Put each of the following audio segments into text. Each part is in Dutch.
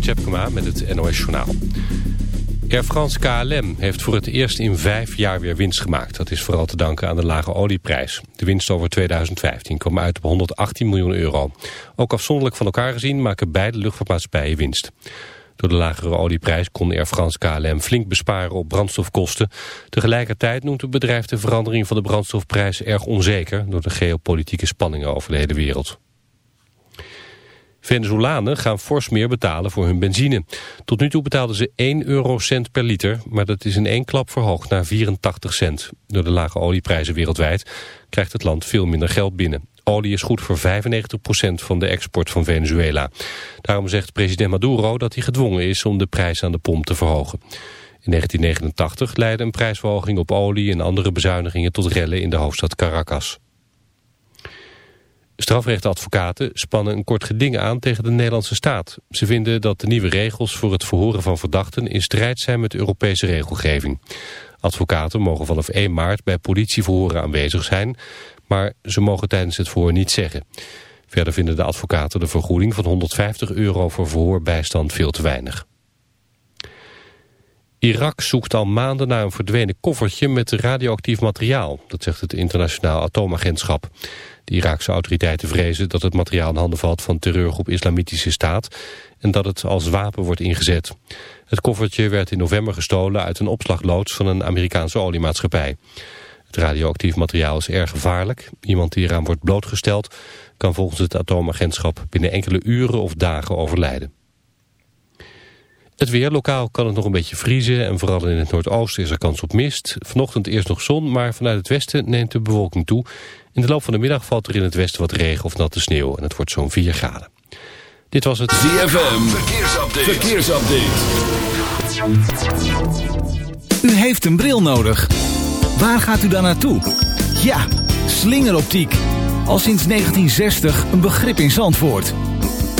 Jeroen met het NOS Journaal. Air France KLM heeft voor het eerst in vijf jaar weer winst gemaakt. Dat is vooral te danken aan de lage olieprijs. De winst over 2015 kwam uit op 118 miljoen euro. Ook afzonderlijk van elkaar gezien maken beide luchtvaartmaatschappijen winst. Door de lagere olieprijs kon Air France KLM flink besparen op brandstofkosten. Tegelijkertijd noemt het bedrijf de verandering van de brandstofprijs erg onzeker... door de geopolitieke spanningen over de hele wereld. Venezolanen gaan fors meer betalen voor hun benzine. Tot nu toe betaalden ze 1 eurocent per liter, maar dat is in één klap verhoogd naar 84 cent. Door de lage olieprijzen wereldwijd krijgt het land veel minder geld binnen. Olie is goed voor 95% van de export van Venezuela. Daarom zegt president Maduro dat hij gedwongen is om de prijs aan de pomp te verhogen. In 1989 leidde een prijsverhoging op olie en andere bezuinigingen tot rellen in de hoofdstad Caracas. Strafrechtadvocaten spannen een kort geding aan tegen de Nederlandse staat. Ze vinden dat de nieuwe regels voor het verhoren van verdachten in strijd zijn met Europese regelgeving. Advocaten mogen vanaf 1 maart bij politieverhoren aanwezig zijn, maar ze mogen tijdens het verhoor niet zeggen. Verder vinden de advocaten de vergoeding van 150 euro voor verhoorbijstand veel te weinig. Irak zoekt al maanden naar een verdwenen koffertje met radioactief materiaal. Dat zegt het internationaal atoomagentschap. De Iraakse autoriteiten vrezen dat het materiaal in handen valt van terreurgroep Islamitische Staat en dat het als wapen wordt ingezet. Het koffertje werd in november gestolen uit een opslagloods van een Amerikaanse oliemaatschappij. Het radioactief materiaal is erg gevaarlijk. Iemand die eraan wordt blootgesteld kan volgens het atoomagentschap binnen enkele uren of dagen overlijden. Het weer, lokaal kan het nog een beetje vriezen en vooral in het noordoosten is er kans op mist. Vanochtend eerst nog zon, maar vanuit het westen neemt de bewolking toe. In de loop van de middag valt er in het westen wat regen of natte sneeuw en het wordt zo'n 4 graden. Dit was het ZFM, verkeersupdate. verkeersupdate. U heeft een bril nodig. Waar gaat u dan naartoe? Ja, slingeroptiek. Al sinds 1960 een begrip in Zandvoort.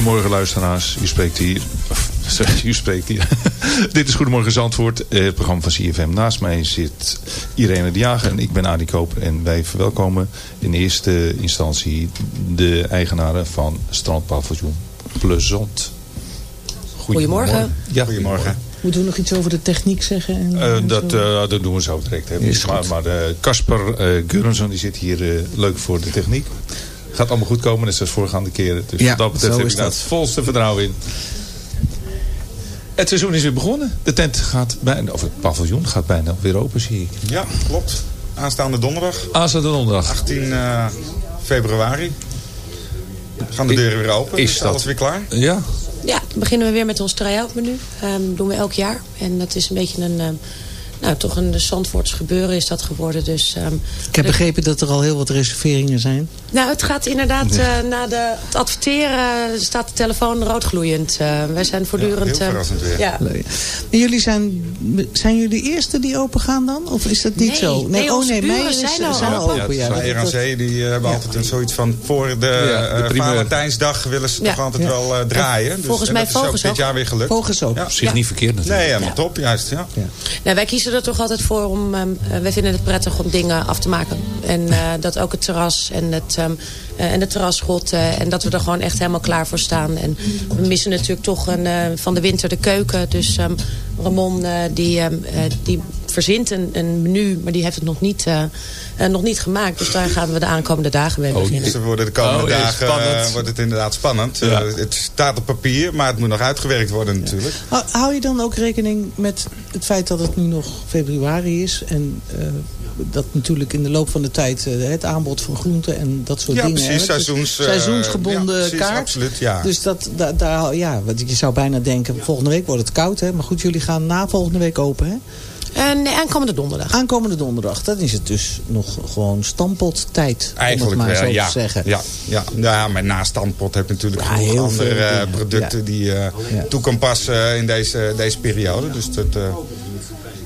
Goedemorgen luisteraars, u spreekt hier. Sorry, u spreekt hier. Dit is Goedemorgen Zandvoort, eh, het programma van CFM. Naast mij zit Irene de Jager en ik ben Adi Koper. En wij verwelkomen in eerste instantie de eigenaren van Strandpaviljoen Plezant. Goedemorgen. Ja, goedemorgen. Moeten we nog iets over de techniek zeggen? En, Uh, en dat, uh, dat doen we zo direct. Hè. Is Maar, goed. maar uh, Casper die zit hier leuk voor de techniek. Gaat allemaal goed komen, net zoals vorgaande keren. Dus Ja, dat betreft heb ik daar dat. het volste vertrouwen in. Het seizoen is weer begonnen. De tent gaat bijna, of het paviljoen gaat bijna weer open, zie ik. Ja, klopt. Aanstaande donderdag. Aanstaande donderdag. 18 uh, februari. Gaan de deuren weer open. Is Is dat- alles weer klaar? Ja, Ja, dan beginnen we weer met ons try-out menu. Ehm doen we elk jaar. En dat is een beetje een... ehm, nou, toch een Zandvoorts gebeuren is dat geworden. Dus, ehm, Ik heb begrepen dat er al heel wat reserveringen zijn. nou, het gaat inderdaad Ja. eh, na de, het adverteren staat de telefoon roodgloeiend. Eh, wij zijn voortdurend... heel eh, verrassend weer. Ja. En jullie zijn, zijn jullie de eerste die open gaan dan? Of is dat niet Nee, zo? nee, oh nee, is- zijn al zijn al open. open. Ja, Ja, RAC die eh, hebben altijd een zoiets van... voor de, Ja, de eh. Valentijnsdag willen ze Ja. toch altijd Ja. wel eh, draaien. Dus, volgens en mij dat is ook dit jaar weer gelukt. Vogels ook. Ja. op zich Ja. niet verkeerd natuurlijk. Nee, helemaal top. Juist, ja. Nou, wij kiezen er toch altijd voor om... ehm, eh, wij vinden het prettig om dingen af te maken. En eh, dat ook het terras en het, ehm, eh, en het terrasschot... eh, en dat we er gewoon echt helemaal klaar voor staan. En we missen natuurlijk toch een, van de winter de keuken. Dus ehm, Ramon die, die verzint een, een menu... maar die heeft het nog niet, eh, eh, nog niet gemaakt. Dus daar gaan we de aankomende dagen mee beginnen. Dus er worden de komende Oh, dagen eh, wordt het inderdaad spannend. Ja. Eh, het staat op papier, maar het moet nog uitgewerkt worden natuurlijk. Hou- Hou je dan ook rekening met het feit dat het nu nog februari is... en eh, dat natuurlijk in de loop van de tijd het aanbod van groenten en dat soort Ja, dingen... precies, seizoens, eh, seizoensgebonden ja, precies, kaart. absoluut, ja. Dus dat, da- daar, ja, want je zou bijna denken, volgende week wordt het koud. Hè? Maar goed, jullie gaan na volgende week open. Hè? En nee, aankomende donderdag. Aankomende donderdag, dan is het dus nog gewoon stampottijd. om Eigenlijk het maar wel, zo ja. te zeggen. Ja, ja. ja, maar naast standpot heb je natuurlijk Ja, heel andere veel eh, producten Ja. die je Ja. toe kan passen in deze, deze periode. Dus dat, eh,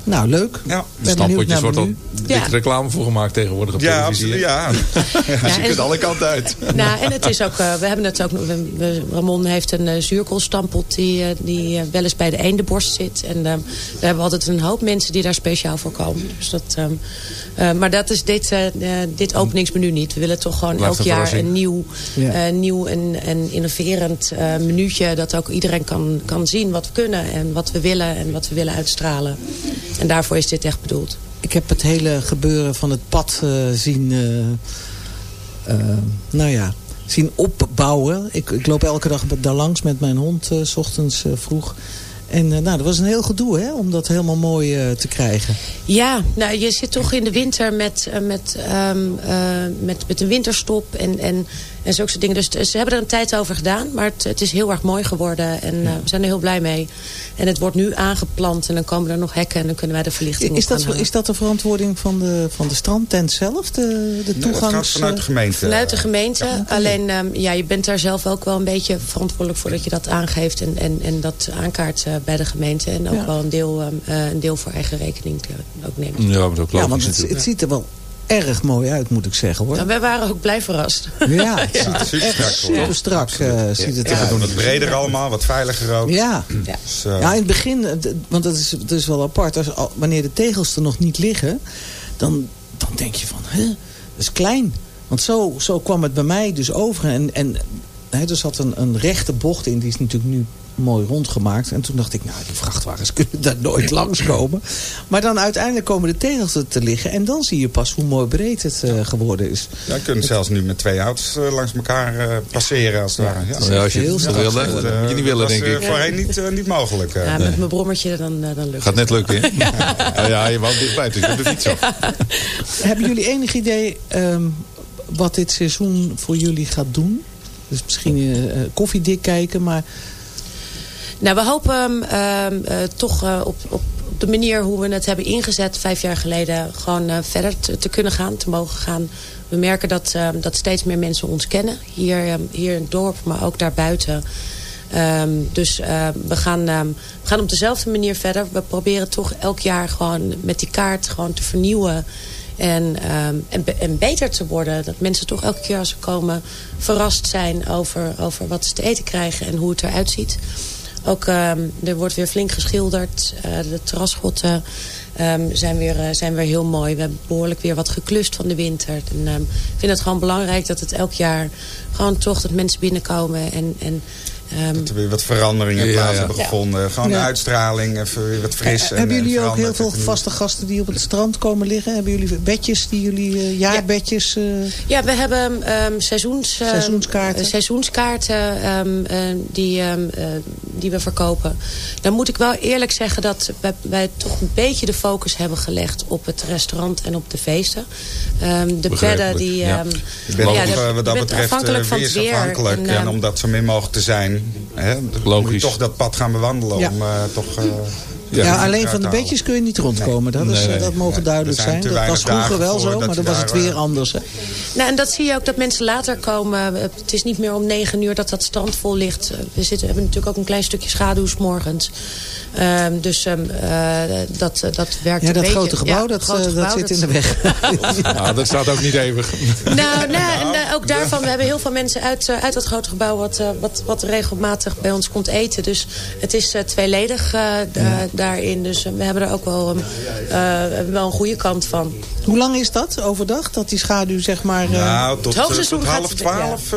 Nou, leuk. ja. Benieuwd Stampotjes wordt al dik Ja. reclame voor gemaakt tegenwoordig op Ja, televisie. absoluut. Ja. Dus je kunt alle kanten uit. Nou, en het is ook, eh, we hebben het ook, nog- we- we- Ramon heeft een uh, zuurkoolstampot die, eh, die wel eens bij de eendenborst zit. En daar hebben we altijd een hoop mensen die daar speciaal voor komen. Dus dat, ehm, eh, maar dat is dit, dit openingsmenu niet. We willen toch gewoon Blijft elk een jaar een nieuw, Ja. eh, nieuw en, en innoverend eh minuutje. Dat ook iedereen kan, kan zien wat we kunnen en wat we willen en wat we willen uitstralen. En daarvoor is dit echt bedoeld. Ik heb het hele gebeuren van het pad eh, zien... eh, eh, nou ja, zien opbouwen. Ik, ik loop elke dag daar langs met mijn hond, eh, s ochtends vroeg. En nou, dat was een heel gedoe hè, om dat helemaal mooi te krijgen. Ja, nou, je zit toch in de winter met, met, ehm, eh, met, met een winterstop en, en, en zulke soort dingen. Dus ze hebben er een tijd over gedaan, maar het, het is heel erg mooi geworden. En eh, we zijn er heel blij mee. En het wordt nu aangeplant en dan komen er nog hekken en dan kunnen wij de verlichting Is dat, is dat de verantwoording van de, van de strandtent zelf? De, de Nee, het toegangs... gaat vanuit de gemeente. Vanuit de gemeente. Alleen, ehm, ja, je bent daar zelf ook wel een beetje verantwoordelijk voor dat je dat aangeeft en, en, en dat aankaart eh, bij de gemeente. En ook Ja. wel een deel, ehm, eh, een deel voor eigen rekening eh, ook neemt. Ja, maar dat ook ja, want het, natuurlijk. het ziet er wel erg mooi uit, moet ik zeggen hoor. Nou, wij waren ook blij verrast. Ja, het ziet er super echt strak, hoor. super strak eh, ziet het Ja, eruit. wat breder allemaal, wat veiliger ook. Ja. Ja. Dus, eh, ja, in het begin, eh, want dat is, dat is wel apart. Als, al- wanneer de tegels er nog niet liggen, dan, dan denk je van, hè, dat is klein. Want zo, zo kwam het bij mij dus over. En, en hè, er zat een, een rechte bocht in, die is natuurlijk nu mooi rondgemaakt. En toen dacht ik, nou, die vrachtwagens kunnen daar nooit langskomen. Maar dan uiteindelijk komen de tegels er te liggen. En dan zie je pas hoe mooi breed het eh, geworden is. Ja, je kunt zelfs nu met twee auto's eh, langs elkaar eh, passeren als het ware. Ja. is Ja, als je heel het strak wil, dat moet je niet willen, denk ik. voorheen niet, niet mogelijk. Ja, met mijn brommertje dan, dan lukt Gaat het. net lukken, hè? Ja, ja, je woont dichtbij, dus je hebt de fiets af. Hebben jullie enig idee ehm, wat dit seizoen voor jullie gaat doen? Dus misschien koffiedik kijken, maar Nou, we hopen ehm, eh, toch eh, op, op de manier hoe we het hebben ingezet vijf jaar geleden gewoon eh, verder te, kunnen gaan, te mogen gaan. We merken dat, ehm, dat steeds meer mensen ons kennen. Hier, ehm, hier in het dorp, maar ook daarbuiten. Ehm, dus ehm, we, gaan, ehm, we gaan op dezelfde manier verder. We proberen toch elk jaar gewoon met die kaart gewoon te vernieuwen. En, ehm, en, en, beter te worden. Dat mensen toch elke keer als ze komen verrast zijn over, over wat ze te eten krijgen en hoe het eruit ziet. Ook ehm, er wordt weer flink geschilderd. Uh, de terrasgotten um, zijn, weer, uh, zijn weer heel mooi. We hebben behoorlijk weer wat geklust van de winter. En, um, ik vind het gewoon belangrijk dat het elk jaar gewoon toch dat mensen binnenkomen en... en Um, dat er weer wat veranderingen plaats ja, hebben gevonden. Gewoon de uitstraling, even weer wat fris. En, hebben jullie ook heel veel vaste gasten die op het strand komen liggen? Hebben jullie bedjes, die jullie, uh, jaarbedjes? Uh... Ja, we hebben um, seizoens, uh, seizoenskaarten, seizoenskaarten um, die, die we verkopen. Dan moet ik wel eerlijk zeggen dat wij, wij, toch een beetje de focus hebben gelegd op het restaurant en op de feesten. de bedden die... Ja. Wat dat betreft afhankelijk van het weer. Afhankelijk, en, omdat zo min mogelijk te zijn Hè, Logisch. Moet je toch dat pad gaan bewandelen om uh, toch... Uh, ja, ja, alleen van de bedjes kun je niet rondkomen. Dat, is, nee, dat mogen duidelijk zijn. Dat was vroeger wel zo, maar dan was het weer anders. Hè? Nou, en dat zie je ook dat mensen later komen. Het is niet meer om negen uur dat dat strand vol ligt. We, zitten, hebben natuurlijk ook een klein stukje schaduw s morgens. Um, dus um, uh, dat, dat werkt ja, dat beetje. grote gebouw, dat, grote gebouw, dat zit in de weg. ja, dat staat ook niet eeuwig. Nou, nou, nou. En, ook daarvan, we hebben heel veel mensen uit, uit dat grote gebouw... Wat, wat, wat regelmatig bij ons komt eten. Dus het is uh, tweeledig uh, ja. Daarin. Dus we hebben er ook wel, wel een goede kant van. Hoe lang is dat overdag? Dat die schaduw zeg maar... Nou, tot, tot half twaalf,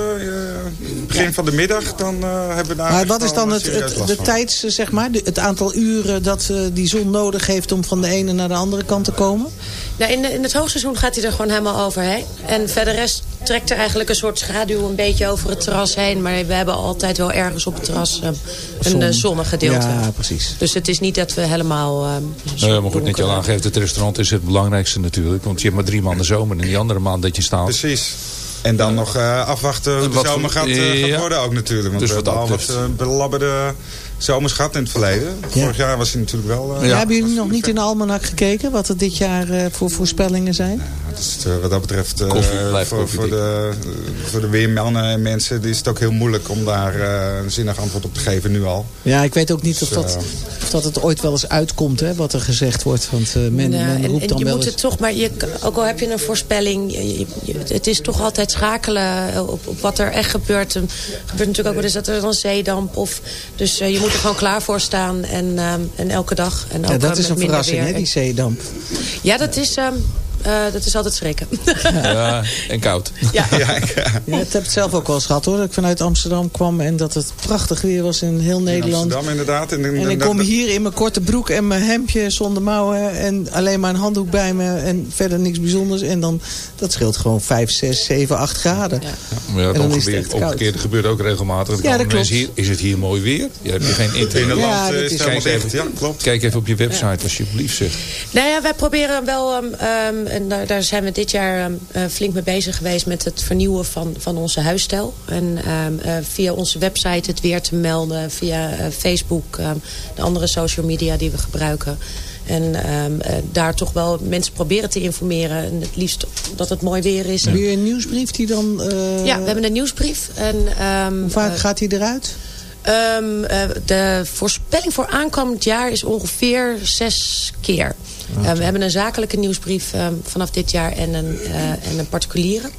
begin van de middag, dan hebben we daar... Maar wat is dan het, het, de tijds, zeg maar, het aantal uren dat uh, die zon nodig heeft om van de ene naar de andere kant te komen? Nou, in, de, in het hoogseizoen gaat hij er gewoon helemaal overheen. En verder rest trekt er eigenlijk een soort schaduw een beetje over het terras heen. Maar we hebben altijd wel ergens op het terras een uh, zonnegedeelte. Ja, precies. Dus het is niet dat we helemaal... Uh, nee, maar goed, net je al aangeeft, het restaurant is het belangrijkste natuurlijk. Want je hebt maar drie maanden zomer en die andere maand dat je staat. Precies. En dan nog uh, afwachten hoe de zomer gaat, uh, gaat worden ook natuurlijk. Want dus we hebben al wat uh, belabberde zomers gehad in het verleden. Ja. Vorig jaar was hij natuurlijk wel... Uh, ja. Hebben jullie nog niet in de almanak gekeken wat er dit jaar uh, voor voorspellingen zijn? Uh, wat dat betreft voor, voor, de, voor de weermannen en mensen is het ook heel moeilijk om daar een zinnig antwoord op te geven nu al. Ja, ik weet ook niet of, dus, dat, of dat het ooit wel eens uitkomt hè, wat er gezegd wordt. Want men, men roept en, dan je wel moet eens... het toch, maar je, ook al heb je een voorspelling, je, je, het is toch altijd schakelen op, op wat er echt gebeurt. Er gebeurt natuurlijk ook wel eens dat er dan zeedamp of... Dus je moet er gewoon klaar voor staan en, um, en elke dag. En ook ja, dat is een verrassing, hè, die zeedamp. Ja, dat is... Um, uh, dat is altijd schrikken. Ja, en koud. Ja. ja, ja. ja het heb het zelf ook wel eens gehad hoor. Dat ik vanuit Amsterdam kwam en dat het prachtig weer was in heel Nederland. In Amsterdam inderdaad. En, en, en ik kom hier in mijn korte broek en mijn hemdje zonder mouwen. En alleen maar een handdoek bij me. En verder niks bijzonders. En dan, dat scheelt gewoon 5, 6, 7, 8 graden. Ja. Maar ja, het omgekeerde, omgekeerde gebeurt ook regelmatig. Ja, dat klopt. Hier, is het hier mooi weer? Je hebt hier geen internet. Ja, dat is kijk, even, ja, klopt. kijk even op je website alsjeblieft zeg. Nou ja, wij proberen wel... Um, um, en daar, daar zijn we dit jaar uh, flink mee bezig geweest met het vernieuwen van, van onze huisstijl. En uh, via onze website het weer te melden, via uh, Facebook, de andere social media die we gebruiken. En daar toch wel mensen proberen te informeren. En het liefst dat het mooi weer is. Heb je een nieuwsbrief die dan... Ja, we hebben een nieuwsbrief. En, Hoe vaak gaat die eruit? Um, uh, de voorspelling voor aankomend jaar is ongeveer zes keer. Uh, we hebben een zakelijke nieuwsbrief um, vanaf dit jaar en een, uh, en een particuliere.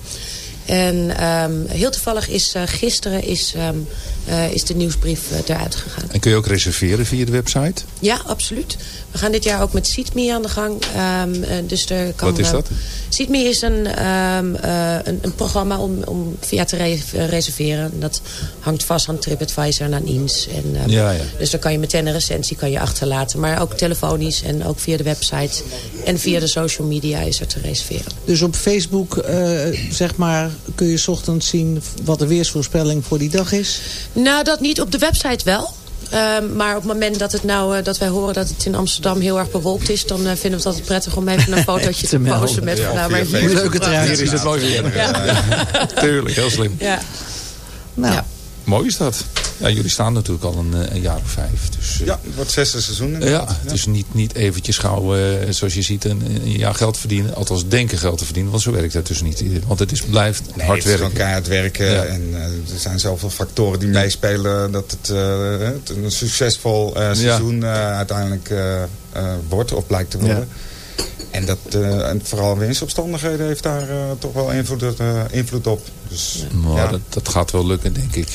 En um, heel toevallig is gisteren is, is de nieuwsbrief eruit gegaan. En kun je ook reserveren via de website? Ja, absoluut. We gaan dit jaar ook met SeatMe aan de gang. dus er kan, Wat is dat? SeatMe is een, um, uh, een, een, programma om, om via te re reserveren. Dat hangt vast aan TripAdvisor en aan INS. En, um, ja, ja. Dus dan kan je meteen een recensie kan je achterlaten. Maar ook telefonisch en ook via de website. En via de social media is er te reserveren. Dus op Facebook uh, zeg maar, kun je 's ochtends zien wat de weersvoorspelling voor die dag is? Nou, dat niet. Op de website wel. Um, maar op het moment dat, het nou, uh, dat wij horen dat het in Amsterdam heel erg bewolkt is... dan uh, vinden we het altijd prettig om even een fotootje te, te posten. Met, ja, nou, maar hier, leuke. Hier is het mooi weer. Ja. Ja. Tuurlijk, heel slim. Ja. Nou. Mooi is dat. Ja, jullie staan natuurlijk al een, een jaar of vijf. Dus, uh, ja, het wordt zesde seizoen Ja, ja, het is niet, niet eventjes gauw, uh, zoals je ziet, een, een, jaar geld verdienen. Althans denken geld te verdienen, want zo werkt dat dus niet. Want het is, blijft nee, hard het is werken. keihard werken. Ja. En uh, er zijn zoveel factoren die meespelen dat het, het een succesvol seizoen uiteindelijk wordt of blijkt te worden. En, dat, uh, en vooral winstomstandigheden heeft daar uh, toch wel invloed, uh, invloed op. Dus, ja. dat, dat, gaat wel lukken, denk ik.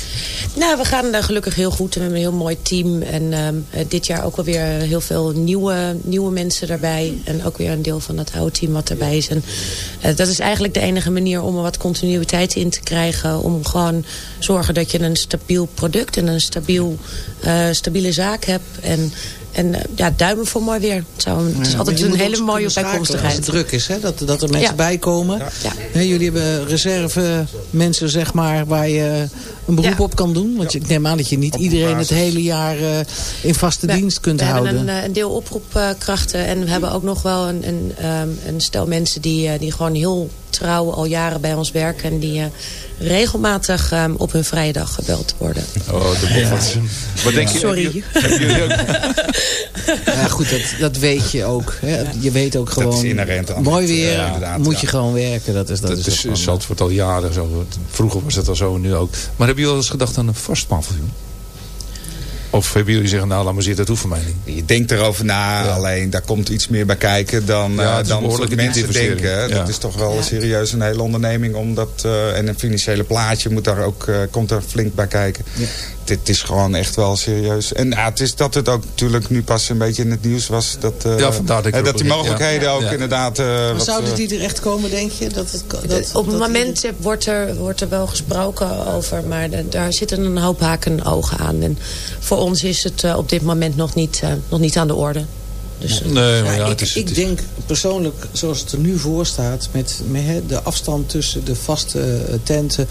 Nou, we gaan gelukkig heel goed. We hebben een heel mooi team. En ehm, dit jaar ook alweer heel veel nieuwe, nieuwe mensen erbij. En ook weer een deel van dat oude team wat erbij is. En dat is eigenlijk de enige manier om er wat continuïteit in te krijgen. Om gewoon zorgen dat je een stabiel product en een stabiel, stabiele zaak hebt. En en eh, ja, duimen voor mooi weer. Het, zou, het is altijd een hele mooie bijkomstigheid. Als het druk is, hè? Dat, dat er mensen ja. bij komen. Ja. jullie hebben reserve mensen, zeg maar, waar je een beroep op kan doen. Want ik neem aan dat je niet iedereen het hele jaar uh, in vaste dienst kunt we houden. We hebben een, een, deel oproepkrachten. En we hebben ook nog wel een, een, um, een stel mensen die, die gewoon heel trouw al jaren bij ons werken. En die uh, regelmatig um, op hun vrije dag gebeld worden. Oh, de ja. Wat denk je? Sorry. ja, goed, dat, dat weet je ook. Hè. Je weet ook gewoon, mooi weer, ja, moet je gewoon werken. Dat is, dat, dat is, is al jaren zo. Vroeger was het al zo, nu ook. Maar hebben jullie al eens gedacht aan een vast paviljoen? Of hebben jullie zeggen, nou laat maar zitten, dat hoeft voor mij niet. Je denkt erover na, alleen daar komt iets meer bij kijken dan, ja, uh, dan mensen denken. Ja. Dat is toch wel serieus een hele onderneming. Omdat, uh, en een financiële plaatje moet daar ook, uh, komt er flink bij kijken dit is gewoon echt wel serieus. En ja, het is dat het ook natuurlijk nu pas een beetje in het nieuws was. Dat, uh, ja, vandaar dat, dat die mogelijkheden ook inderdaad... Uh, wat, zouden die er echt komen, denk je? Dat het, dat, op het moment wordt, er, wordt er wel gesproken over. Maar de, daar zitten een hoop haken ogen aan. En voor ons is het uh, op dit moment nog niet, nog niet aan de orde. Dus, nee, maar ja, ik, het is, ik denk persoonlijk, zoals het er nu voor staat... met, met de afstand tussen de vaste tenten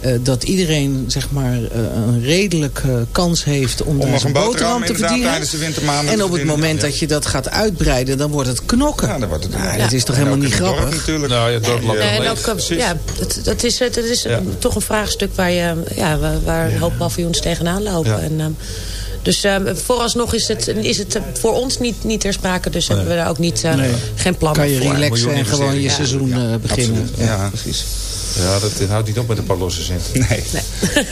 uh, dat iedereen zeg maar, uh, een redelijke kans heeft om, om daar zijn boterham te verdienen. en op het moment dat je dat gaat uitbreiden, dan wordt het knokken. Ja, dan wordt het, nou, dat is toch helemaal niet grappig? Natuurlijk. Nou, ja, dorp nee, en ook, ja, dat, dat is, dat is ja. toch een vraagstuk waar, je, ja, waar, waar een hoop paviljoens tegenaan lopen. En, um, dus uh, vooralsnog is het, is het voor ons niet, niet ter sprake. Dus nee. hebben we daar ook niet, uh, nee. geen plannen voor. Kan je relaxen en gewoon je seizoen ja. beginnen. Ja, precies. Ja, dat houdt niet op met een paar losse centen. Nee. nee.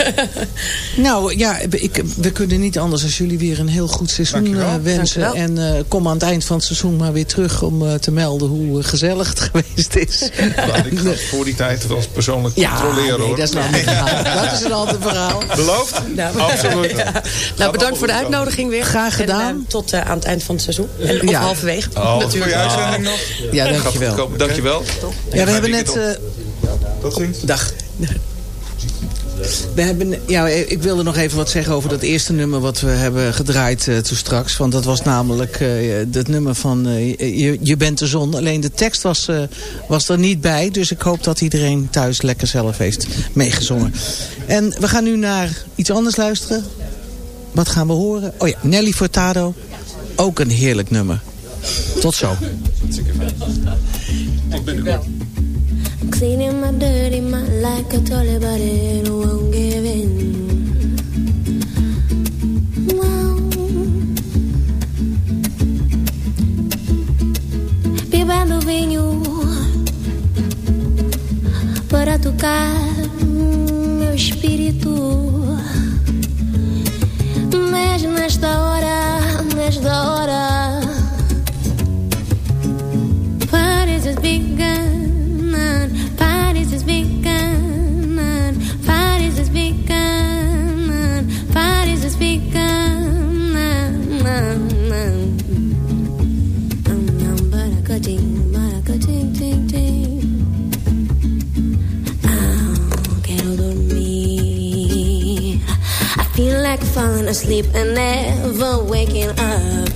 nou ja, ik, we kunnen niet anders als jullie weer een heel goed seizoen uh, wensen. En uh, kom aan het eind van het seizoen maar weer terug om uh, te melden hoe gezellig het geweest is. Nou, ik ga voor die tijd wel persoonlijk ja, controleren nee, hoor. Dat is, een ander verhaal. dat is een ander verhaal. Beloofd? Nou, Absoluut. Ja. Nou, bedankt voor de uitnodiging weer. Graag gedaan. En, tot aan het eind van het seizoen. En, of ja. halverwege. Oh, natuurlijk. Voor je uitzending nog? Ja, dankjewel. Dankjewel. Ja, we hebben net... Tot ziens. Dag. We hebben, ja, ik wilde nog even wat zeggen over dat eerste nummer wat we hebben gedraaid uh, toen straks. Want dat was namelijk uh, het nummer van uh, je, je bent de zon. Alleen de tekst was, was er niet bij. Dus ik hoop dat iedereen thuis lekker zelf heeft meegezongen. En we gaan nu naar iets anders luisteren. Wat gaan we horen? Oh ja, Nelly Furtado. Ook een heerlijk nummer. Tot zo. Ik ben er Cleaning my dirty mind like a toilet, but it won't give in. Vinho para tocar meu espírito. Mas nesta hora, nesta hora, never waking up.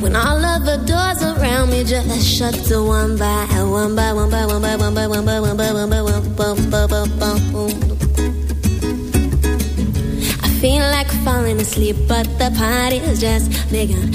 When all of the doors around me just shut one by one by one by one by one by one by one by one by one by one by one. I feel like falling asleep, but the party's just begun.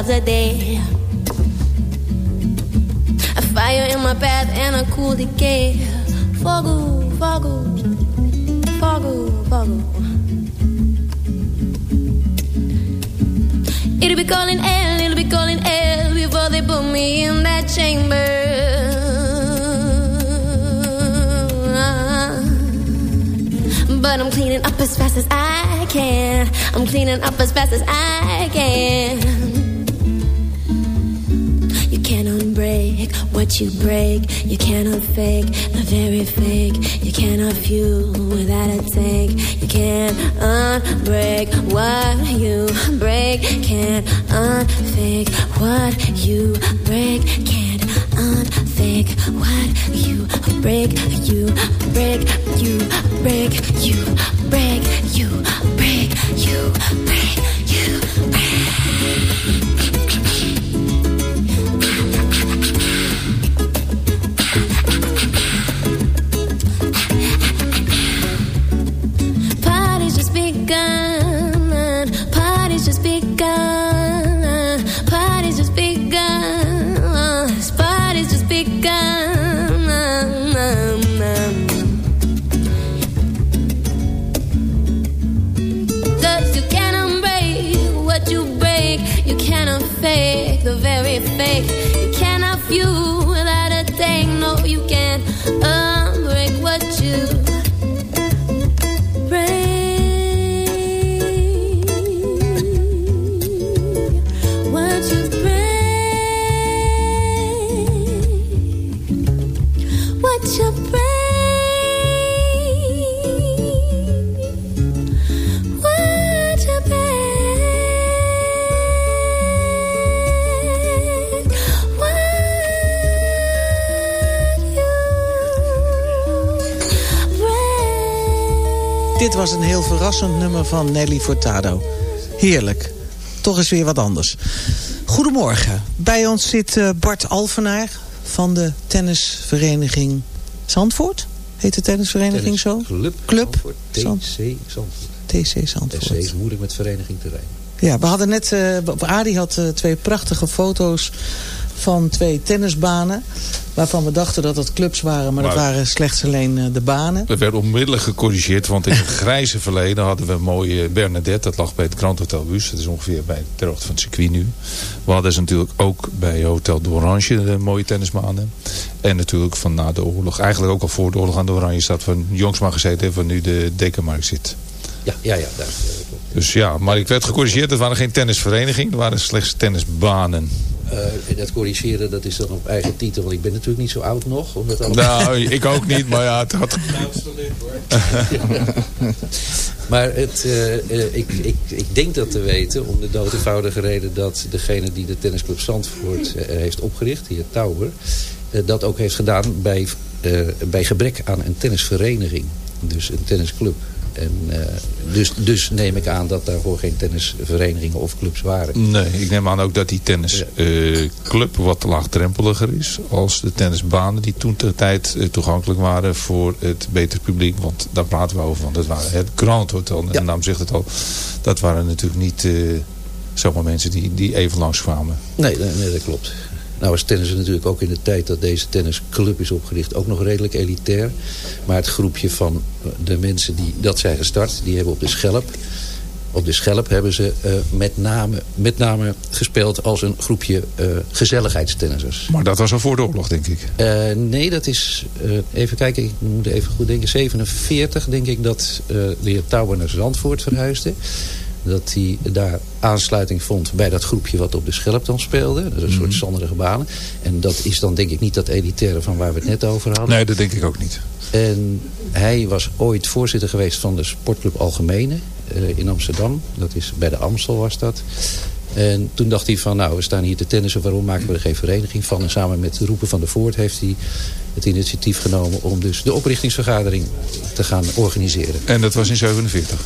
A fire in my path and a cool decay. Fogo, fogo, fogo, fogo. It'll be calling air, it'll be calling air before they put me in that chamber. But I'm cleaning up as fast as I can. I'm cleaning up as fast as I can. Break what you break. You cannot fake the very fake. You cannot fuel without a tank. You can't unbreak what you break. Can't unfake what you break. Can't unfake what you break. You break. You break. You break. You break. You break. You Party's verrassend nummer van Nelly Furtado. Heerlijk. Toch eens weer wat anders. Goedemorgen. Bij ons zit eh, Bart Alvenaar van de tennisvereniging Zandvoort. Heet de tennisvereniging zo? Club. Club. Zandvoort. TC Zandvoort. TC Zandvoort. TC is moeilijk met vereniging te rijden. Ja, we hadden net, eh Adi had eh, twee prachtige foto's van twee tennisbanen. Waarvan we dachten dat het clubs waren, maar, dat waren slechts alleen eh, de banen. Dat werd onmiddellijk gecorrigeerd, want in het grijze verleden hadden we een mooie Bernadette. Dat lag bij het Grand Hotel Bus. Dat is ongeveer bij ter hoogte van het circuit nu. We hadden ze natuurlijk ook bij Hotel de Orange, de mooie tennisbanen. En natuurlijk van na de oorlog, eigenlijk ook al voor de oorlog aan de Oranje staat van Jongsma gezeten heeft, waar nu de Dekenmarkt zit. Ja, ja, ja. Daar. Dus ja, maar ik werd gecorrigeerd. Het waren geen tennisvereniging, het waren slechts tennisbanen. Eh, dat corrigeren, dat is dan op eigen titel. Want ik ben natuurlijk niet zo oud nog. Om dat allemaal- Nou, ik ook niet, maar ja, het had... Maar het, eh, eh, ik, ik, ik denk dat te weten om de dood eenvoudige reden dat degene die de tennisclub Zandvoort heeft opgericht, de heer Tauber, dat ook heeft gedaan bij, eh, bij gebrek aan een tennisvereniging. Dus een tennisclub. En, eh, dus, dus neem ik aan dat daarvoor geen tennisverenigingen of clubs waren. Nee, ik neem aan ook dat die tennisclub wat laagdrempeliger is als de tennisbanen die toen ter tijd eh, toegankelijk waren voor het betere publiek. Want daar praten we over, want dat waren het Grand Hotel. En de naam zegt het al, dat waren natuurlijk niet eh, zomaar mensen die, die even langs kwamen. Nee, nee, nee, dat klopt. Nou was tennis natuurlijk ook in de tijd dat deze tennisclub is opgericht ook nog redelijk elitair. Maar het groepje van de mensen die dat zijn gestart, die hebben op de Schelp... Op de Schelp hebben ze eh, met, name, met name gespeeld als een groepje eh gezelligheidstennissers. Maar dat was al voor de oorlog, denk ik. Eh, nee, dat is... eh, even kijken, ik moet even goed denken. 47 denk ik dat eh, de heer Tauber naar Zandvoort verhuisde. Dat hij daar aansluiting vond bij dat groepje wat op de Schelp dan speelde. Dat is een soort zanderige banen. En dat is dan denk ik niet dat elitaire van waar we het net over hadden. Nee, dat denk ik ook niet. En hij was ooit voorzitter geweest van de Sportclub Algemene eh, in Amsterdam. Dat is bij de Amstel was dat. En toen dacht hij van, nou, we staan hier te tennissen. Waarom maken we er geen vereniging van? En samen met Roepen van der Voort heeft hij het initiatief genomen... om dus de oprichtingsvergadering te gaan organiseren. En dat was in 47?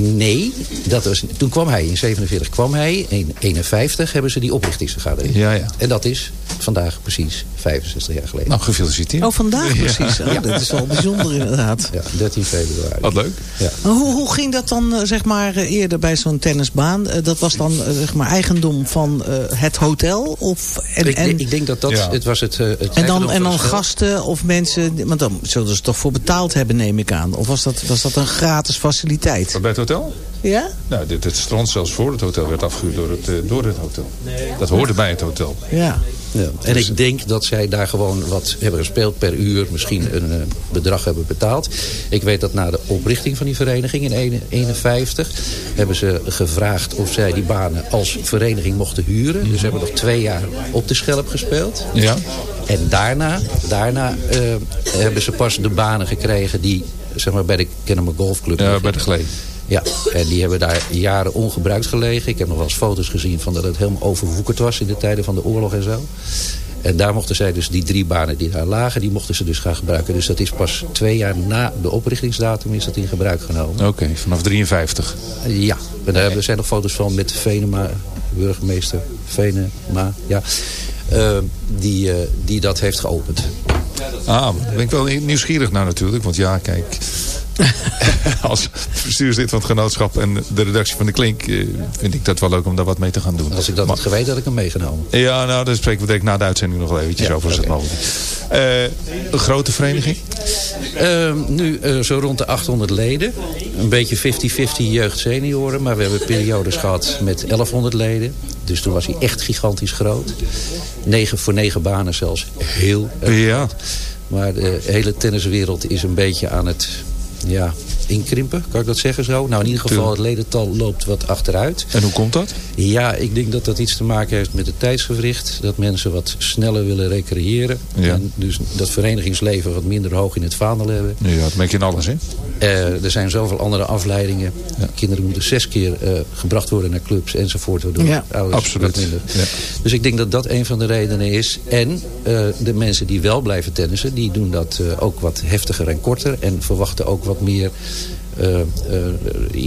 Nee, dat was, toen kwam hij. In 47 kwam hij. In 51 hebben ze die oprichtingsvergadering. Ja, ja. En dat is vandaag precies 65 jaar geleden. Nou, gefeliciteerd. Oh, vandaag precies. Oh, Dat is wel bijzonder inderdaad. Ja, 13 februari. Wat leuk. Ja. Hoe, hoe ging dat dan zeg maar eerder bij zo'n tennisbaan? Dat was dan zeg maar eigendom van het hotel? Of, en, ik, en, ik denk dat dat, Ja. het was het, eh, het en dan, en dan gasten of mensen, want dan zullen ze toch voor betaald hebben neem ik aan. Of was dat, was dat een gratis faciliteit? Hotel? Ja? Nou, dit, het strand zelfs voor het hotel werd afgehuurd door het, eh, door het hotel. Dat hoorde bij het hotel. Ja. Ja. En ik denk dat zij daar gewoon wat hebben gespeeld per uur. Misschien een eh, bedrag hebben betaald. Ik weet dat na de oprichting van die vereniging in 1951... hebben ze gevraagd of zij die banen als vereniging mochten huren. Dus ze hebben nog twee jaar op de schelp gespeeld. Ja. En daarna, daarna eh, hebben ze pas de banen gekregen die zeg maar, bij de Kennemer Golfclub Ja, bij de Glee. Ja, en die hebben daar jaren ongebruikt gelegen. Ik heb nog wel eens foto's gezien van dat het helemaal overwoekerd was in de tijden van de oorlog en zo. En daar mochten zij dus die drie banen die daar lagen, die mochten ze dus gaan gebruiken. Dus dat is pas twee jaar na de oprichtingsdatum is dat in gebruik genomen. Oké, vanaf 53. Ja, en daar zijn nog foto's van met Venema, burgemeester Venema, ja. eh, die, eh, die dat heeft geopend. Ah, daar ben ik wel nieuwsgierig naar natuurlijk. Want ja, kijk... als bestuurslid van het genootschap en de redactie van de Klink... eh, vind ik dat wel leuk om daar wat mee te gaan doen. Als ik dat had geweten, had ik hem meegenomen. Ja, nou, daar spreken we denk ik na de uitzending nog wel eventjes Ja, over als het mogelijk. Eh, een grote vereniging? Ehm, nu eh, zo rond de 800 leden. Een beetje 50-50 jeugd-senioren. Maar we hebben periodes gehad met 1100 leden. Dus toen was hij echt gigantisch groot. Negen, voor negen banen zelfs heel erg Ja. Maar de hele tenniswereld is een beetje aan het ja, inkrimpen. Kan ik dat zeggen zo? Nou, in ieder geval het ledental loopt wat achteruit. En hoe komt dat? Ja, ik denk dat dat iets te maken heeft met het tijdsgevricht. Dat mensen wat sneller willen recreëren. Ja. En dus dat verenigingsleven wat minder hoog in het vaandel hebben. Ja, dat merk je in alles, hè? Eh, er zijn zoveel andere afleidingen. Kinderen moeten zes keer eh, gebracht worden naar clubs enzovoort. Waardoor Ja, ouders absoluut. minder. Ja. Dus ik denk dat dat een van de redenen is. En eh, de mensen die wel blijven tennissen... die doen dat eh, ook wat heftiger en korter. En verwachten ook wat meer... eh, eh,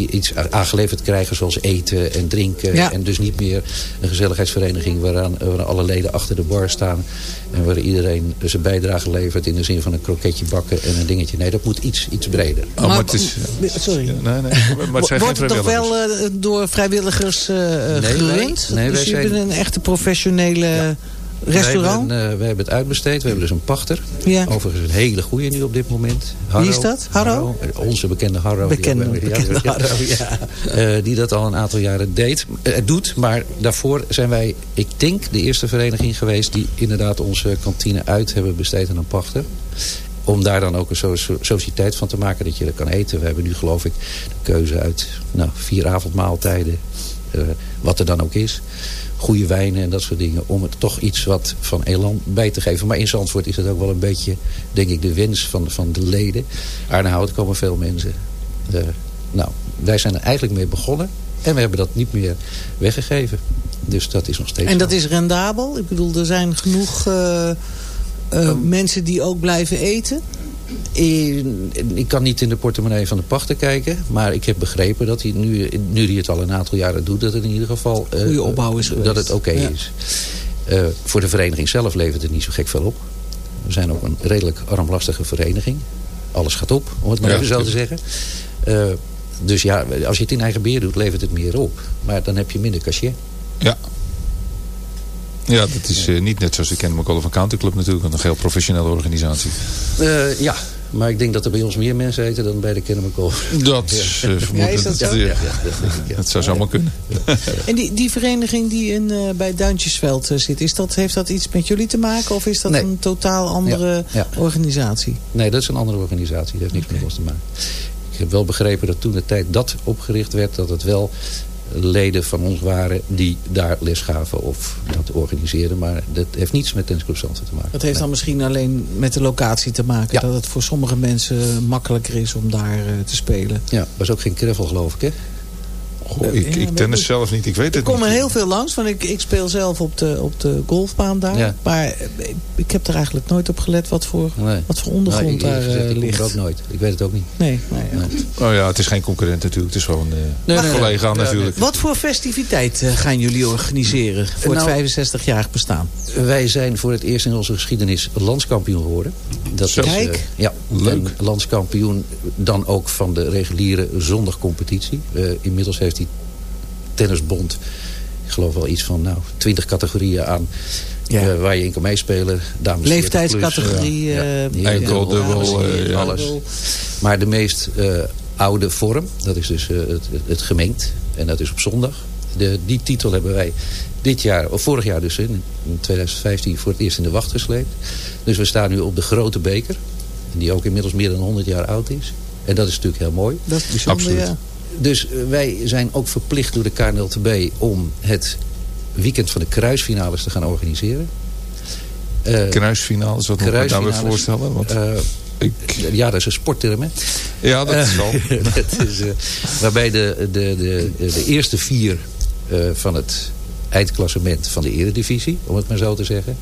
iets aangeleverd krijgen zoals eten en drinken. Ja. En dus niet meer een gezelligheidsvereniging... Waaraan, waar alle leden achter de bar staan... en waar iedereen zijn bijdrage levert... in de zin van een kroketje bakken en een dingetje. Nee, dat moet iets, iets breder. Oh, maar, het is... Sorry. Nee, nee, maar het zijn Wordt het toch wel eh, door vrijwilligers eh, eh, Nee, gerund? wij- nee, dus wij je zijn- bent een echte professionele restaurant? Wij hebben, eh, hebben het uitbesteed. We hebben dus een pachter. Ja. Overigens een hele goede nu op dit moment. Wie is dat? Harro? Onze bekende Harro. Bekende- die, bekende ja, Harro, ja. Eh, die dat al een aantal jaren deed, eh, doet. Maar daarvoor zijn wij, ik denk, de eerste vereniging geweest... die inderdaad onze kantine uit hebben besteed aan een pachter om daar dan ook een so so- sociëteit van te maken. Dat je er kan eten. We hebben nu geloof ik de keuze uit nou, vier avondmaaltijden. Eh, wat er dan ook is. Goede wijnen en dat soort dingen. Om het toch iets wat van elan bij te geven. Maar in Zandvoort is het ook wel een beetje, denk ik, de wens van, van de leden. Arnhout komen veel mensen. Eh, nou, wij zijn er eigenlijk mee begonnen. En we hebben dat niet meer weggegeven. Dus dat is nog steeds En dat zo. is rendabel? Ik bedoel, er zijn genoeg eh, eh, mensen die ook blijven eten? Eh, Ik kan niet in de portemonnee van de pachter kijken. Maar ik heb begrepen dat hij nu, nu hij het al een aantal jaren doet... dat het in ieder geval eh, Goede opbouw is dat geweest. het oké Ja. is. Eh, voor de vereniging zelf levert het niet zo gek veel op. We zijn ook een redelijk armlastige vereniging. Alles gaat op, om het maar Ja, even zo te zeggen. Eh, dus ja, als je het in eigen beheer doet, levert het meer op. Maar dan heb je minder cachet. Ja. Ja, dat is eh, niet net zoals de Kennemer Golf County Club natuurlijk. Een heel professionele organisatie. Eh, ja, maar ik denk dat er bij ons meer mensen eten dan bij de Kennemer. Dat Ja. is, eh, vermoedelijk- Ja, is dat zo? ja, Ja, dat zou zomaar kunnen. En die, die vereniging die in, eh, bij Duintjesveld zit, is dat, heeft dat iets met jullie te maken? Of is dat Nee. een totaal andere Ja, ja. organisatie? Nee, dat is een andere organisatie. Dat heeft niks met ons te maken. Ik heb wel begrepen dat toen de tijd dat opgericht werd... dat het wel leden van ons waren die daar les gaven of dat organiseerden. Maar dat heeft niets met Tennisclub Zandvoort te maken. Dat heeft dan misschien alleen met de locatie te maken. Ja. Dat het voor sommige mensen makkelijker is om daar eh, te spelen. Ja, was ook geen krevel geloof ik hè? Goh, ik, ik tennis zelf niet, ik weet het ik kom niet. er heel veel langs, want ik, ik speel zelf op de, op de golfbaan daar. Ja. Maar eh, ik, ik heb er eigenlijk nooit op gelet wat voor, Nee. wat voor ondergrond Nou, ik- daar gezegd, eh, ik kom ligt. er ook nooit. Ik weet het ook niet. Nee, nee. Oh ja, het is geen concurrent natuurlijk. Het is gewoon een collega natuurlijk. Wat voor festiviteit eh, gaan jullie organiseren voor Nou, het 65-jarig bestaan? Wij zijn voor het eerst in onze geschiedenis landskampioen geworden. Dat Zo. is, eh, Kijk. ja, Leuk. En landskampioen dan ook van de reguliere zondagcompetitie. Eh, inmiddels heeft tennisbond, ik geloof wel iets van nou, 20 categorieën aan. Ja. eh, waar je in kan meespelen. Dames 40 plus, Leeftijdscategorie, ja. eh, Ja, enkel, dubbel, alles, eh, ja. alles. Maar de meest eh, oude vorm, dat is dus eh, het, het gemengd. En dat is op zondag. De, die titel hebben wij dit jaar, of vorig jaar dus, in in 2015 voor het eerst in de wacht gesleept. Dus we staan nu op de grote beker. Die ook inmiddels meer dan 100 jaar oud is. En dat is natuurlijk heel mooi. Dat is bijzonder, Absoluut. ja. Dus eh, wij zijn ook verplicht door de KNLTB om het weekend van de kruisfinales te gaan organiseren. Eh, Kruisfinales, wat moet ik kruisfinales, voorstellen? Want eh, ik, ja, dat is een sportterm, hè? ja, dat is wel. dat is, waarbij de, de, de, de eerste vier van het eindklassement van de eredivisie, om het maar zo te zeggen.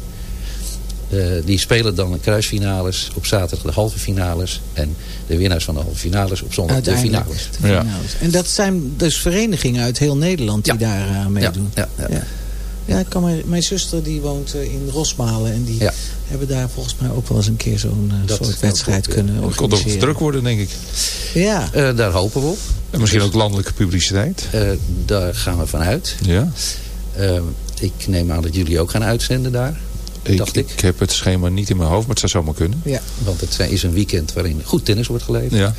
Eh, die spelen dan kruisfinales op zaterdag de halve finales. En de winnaars van de halve finales op zondag de finales. de finales. En dat zijn dus verenigingen uit heel Nederland die Ja. daar aan meedoen. Ja, ja, ja. Ja. Ja, ik kan mijn, mijn zuster die woont eh, in Rosmalen. En die Ja. hebben daar volgens mij ook wel eens een keer zo'n eh, Dat- soort wedstrijd dat klopt, kunnen Het kon organiseren. druk worden, denk ik. Ja, Eh, daar hopen we op. En misschien ook landelijke publiciteit. Eh, daar gaan we vanuit. Ja. Eh, ik neem aan dat jullie ook gaan uitzenden daar. Ik, dacht ik. ik heb het schema niet in mijn hoofd, maar het zou zomaar kunnen. ja. Want het is een weekend waarin goed tennis wordt geleverd. Ja.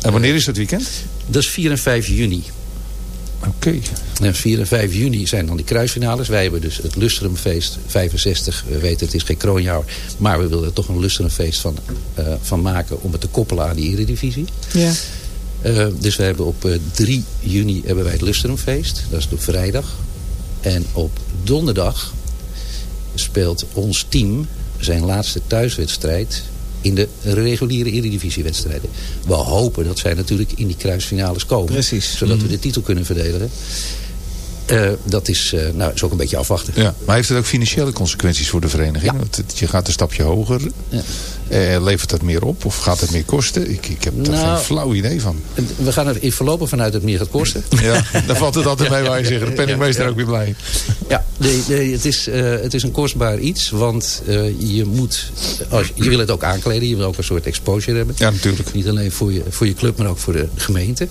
En wanneer is dat weekend? Dat is 4 en 5 juni. Oké. En 4 en 5 juni zijn dan die kruisfinales. Wij hebben dus het Lustrumfeest 65. We weten het is geen kroonjaar. Maar we willen er toch een Lustrumfeest van, eh, van maken. Om het te koppelen aan die eredivisie. ja. Eh, dus we hebben op eh, 3 juni hebben wij het Lustrumfeest. Dat is op vrijdag. En op donderdag speelt ons team zijn laatste thuiswedstrijd in de reguliere eredivisiewedstrijden. We hopen dat zij natuurlijk in die kruisfinales komen. Precies. Zodat we de titel kunnen verdedigen. Eh, dat is, eh, nou, is ook een beetje afwachten. Ja. Maar heeft het ook financiële consequenties voor de vereniging? Ja. Want het- je gaat een stapje hoger. Ja. Eh, levert dat meer op of gaat het meer kosten? Ik, ik heb daar Nou, geen flauw idee van. We gaan er voorlopig vanuit dat het meer gaat kosten. Ja, daar valt het altijd mee waar je zegt. De penningmeester ook weer blij. Ja, nee, nee, het, is, eh, het is een kostbaar iets. Want eh, je moet, als, je wil het ook aankleden. Je wil ook een soort exposure hebben. Ja, natuurlijk. Niet alleen voor je, voor je club, maar ook voor de gemeente.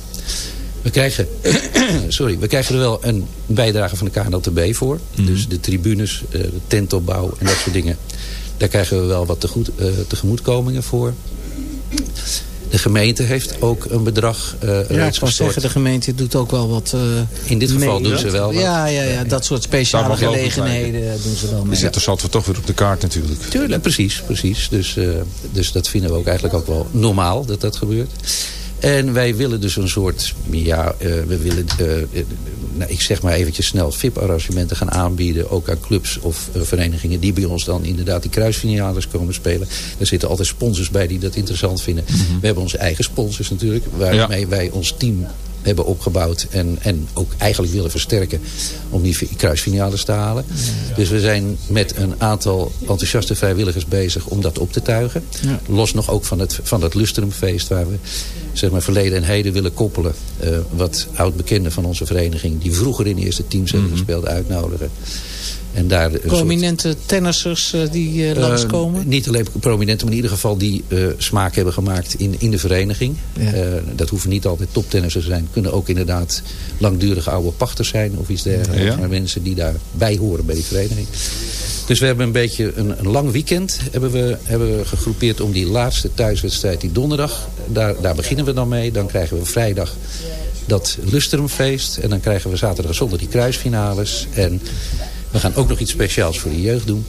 We krijgen, sorry, we krijgen er wel een bijdrage van de KNLTB voor. Dus de tribunes, de tentopbouw en dat soort dingen. Daar krijgen we wel wat tegoed, eh, tegemoetkomingen voor. De gemeente heeft ook een bedrag eh ja reeds ik gestort. zeggen, de gemeente doet ook wel wat eh, In dit geval mee. doen ze wel wat. Ja, ja, ja, dat soort speciale gelegenheden doen ze wel mee. zet de Zandvoort toch weer op de kaart natuurlijk. Tuurlijk, precies, precies. Dus, eh, dus dat vinden we ook eigenlijk ook wel normaal dat dat gebeurt. En wij willen dus een soort, ja, eh, we willen, eh, nou, ik zeg maar eventjes snel, VIP-arrangementen gaan aanbieden. Ook aan clubs of eh, verenigingen die bij ons dan inderdaad die kruisfinales komen spelen. Er zitten altijd sponsors bij die dat interessant vinden. We hebben onze eigen sponsors natuurlijk, waarmee wij ons team hebben opgebouwd en, en ook eigenlijk willen versterken om die kruisfinales te halen. Dus we zijn met een aantal enthousiaste vrijwilligers bezig om dat op te tuigen. Ja. Los nog ook van het, van het Lustrumfeest waar we zeg maar, verleden en heden willen koppelen. eh, wat oud-bekenden van onze vereniging die vroeger in eerste teams hebben gespeeld uitnodigen. En daar een soort- Prominente tennissers eh, die eh, langskomen. niet alleen prominenten, maar in ieder geval die eh, smaak hebben gemaakt in, in de vereniging. Ja. Eh, dat hoeven niet altijd toptennissers te zijn. Kunnen ook inderdaad langdurige oude pachters zijn of iets dergelijks. Ja. Maar mensen die daarbij horen bij die vereniging. Dus we hebben een beetje een, een lang weekend hebben we, hebben we gegroepeerd om die laatste thuiswedstrijd, die donderdag. Daar, daar beginnen we dan mee. Dan krijgen we vrijdag dat Lustrumfeest. En dan krijgen we zaterdag en zondag die kruisfinales. En we gaan ook nog iets speciaals voor de jeugd doen.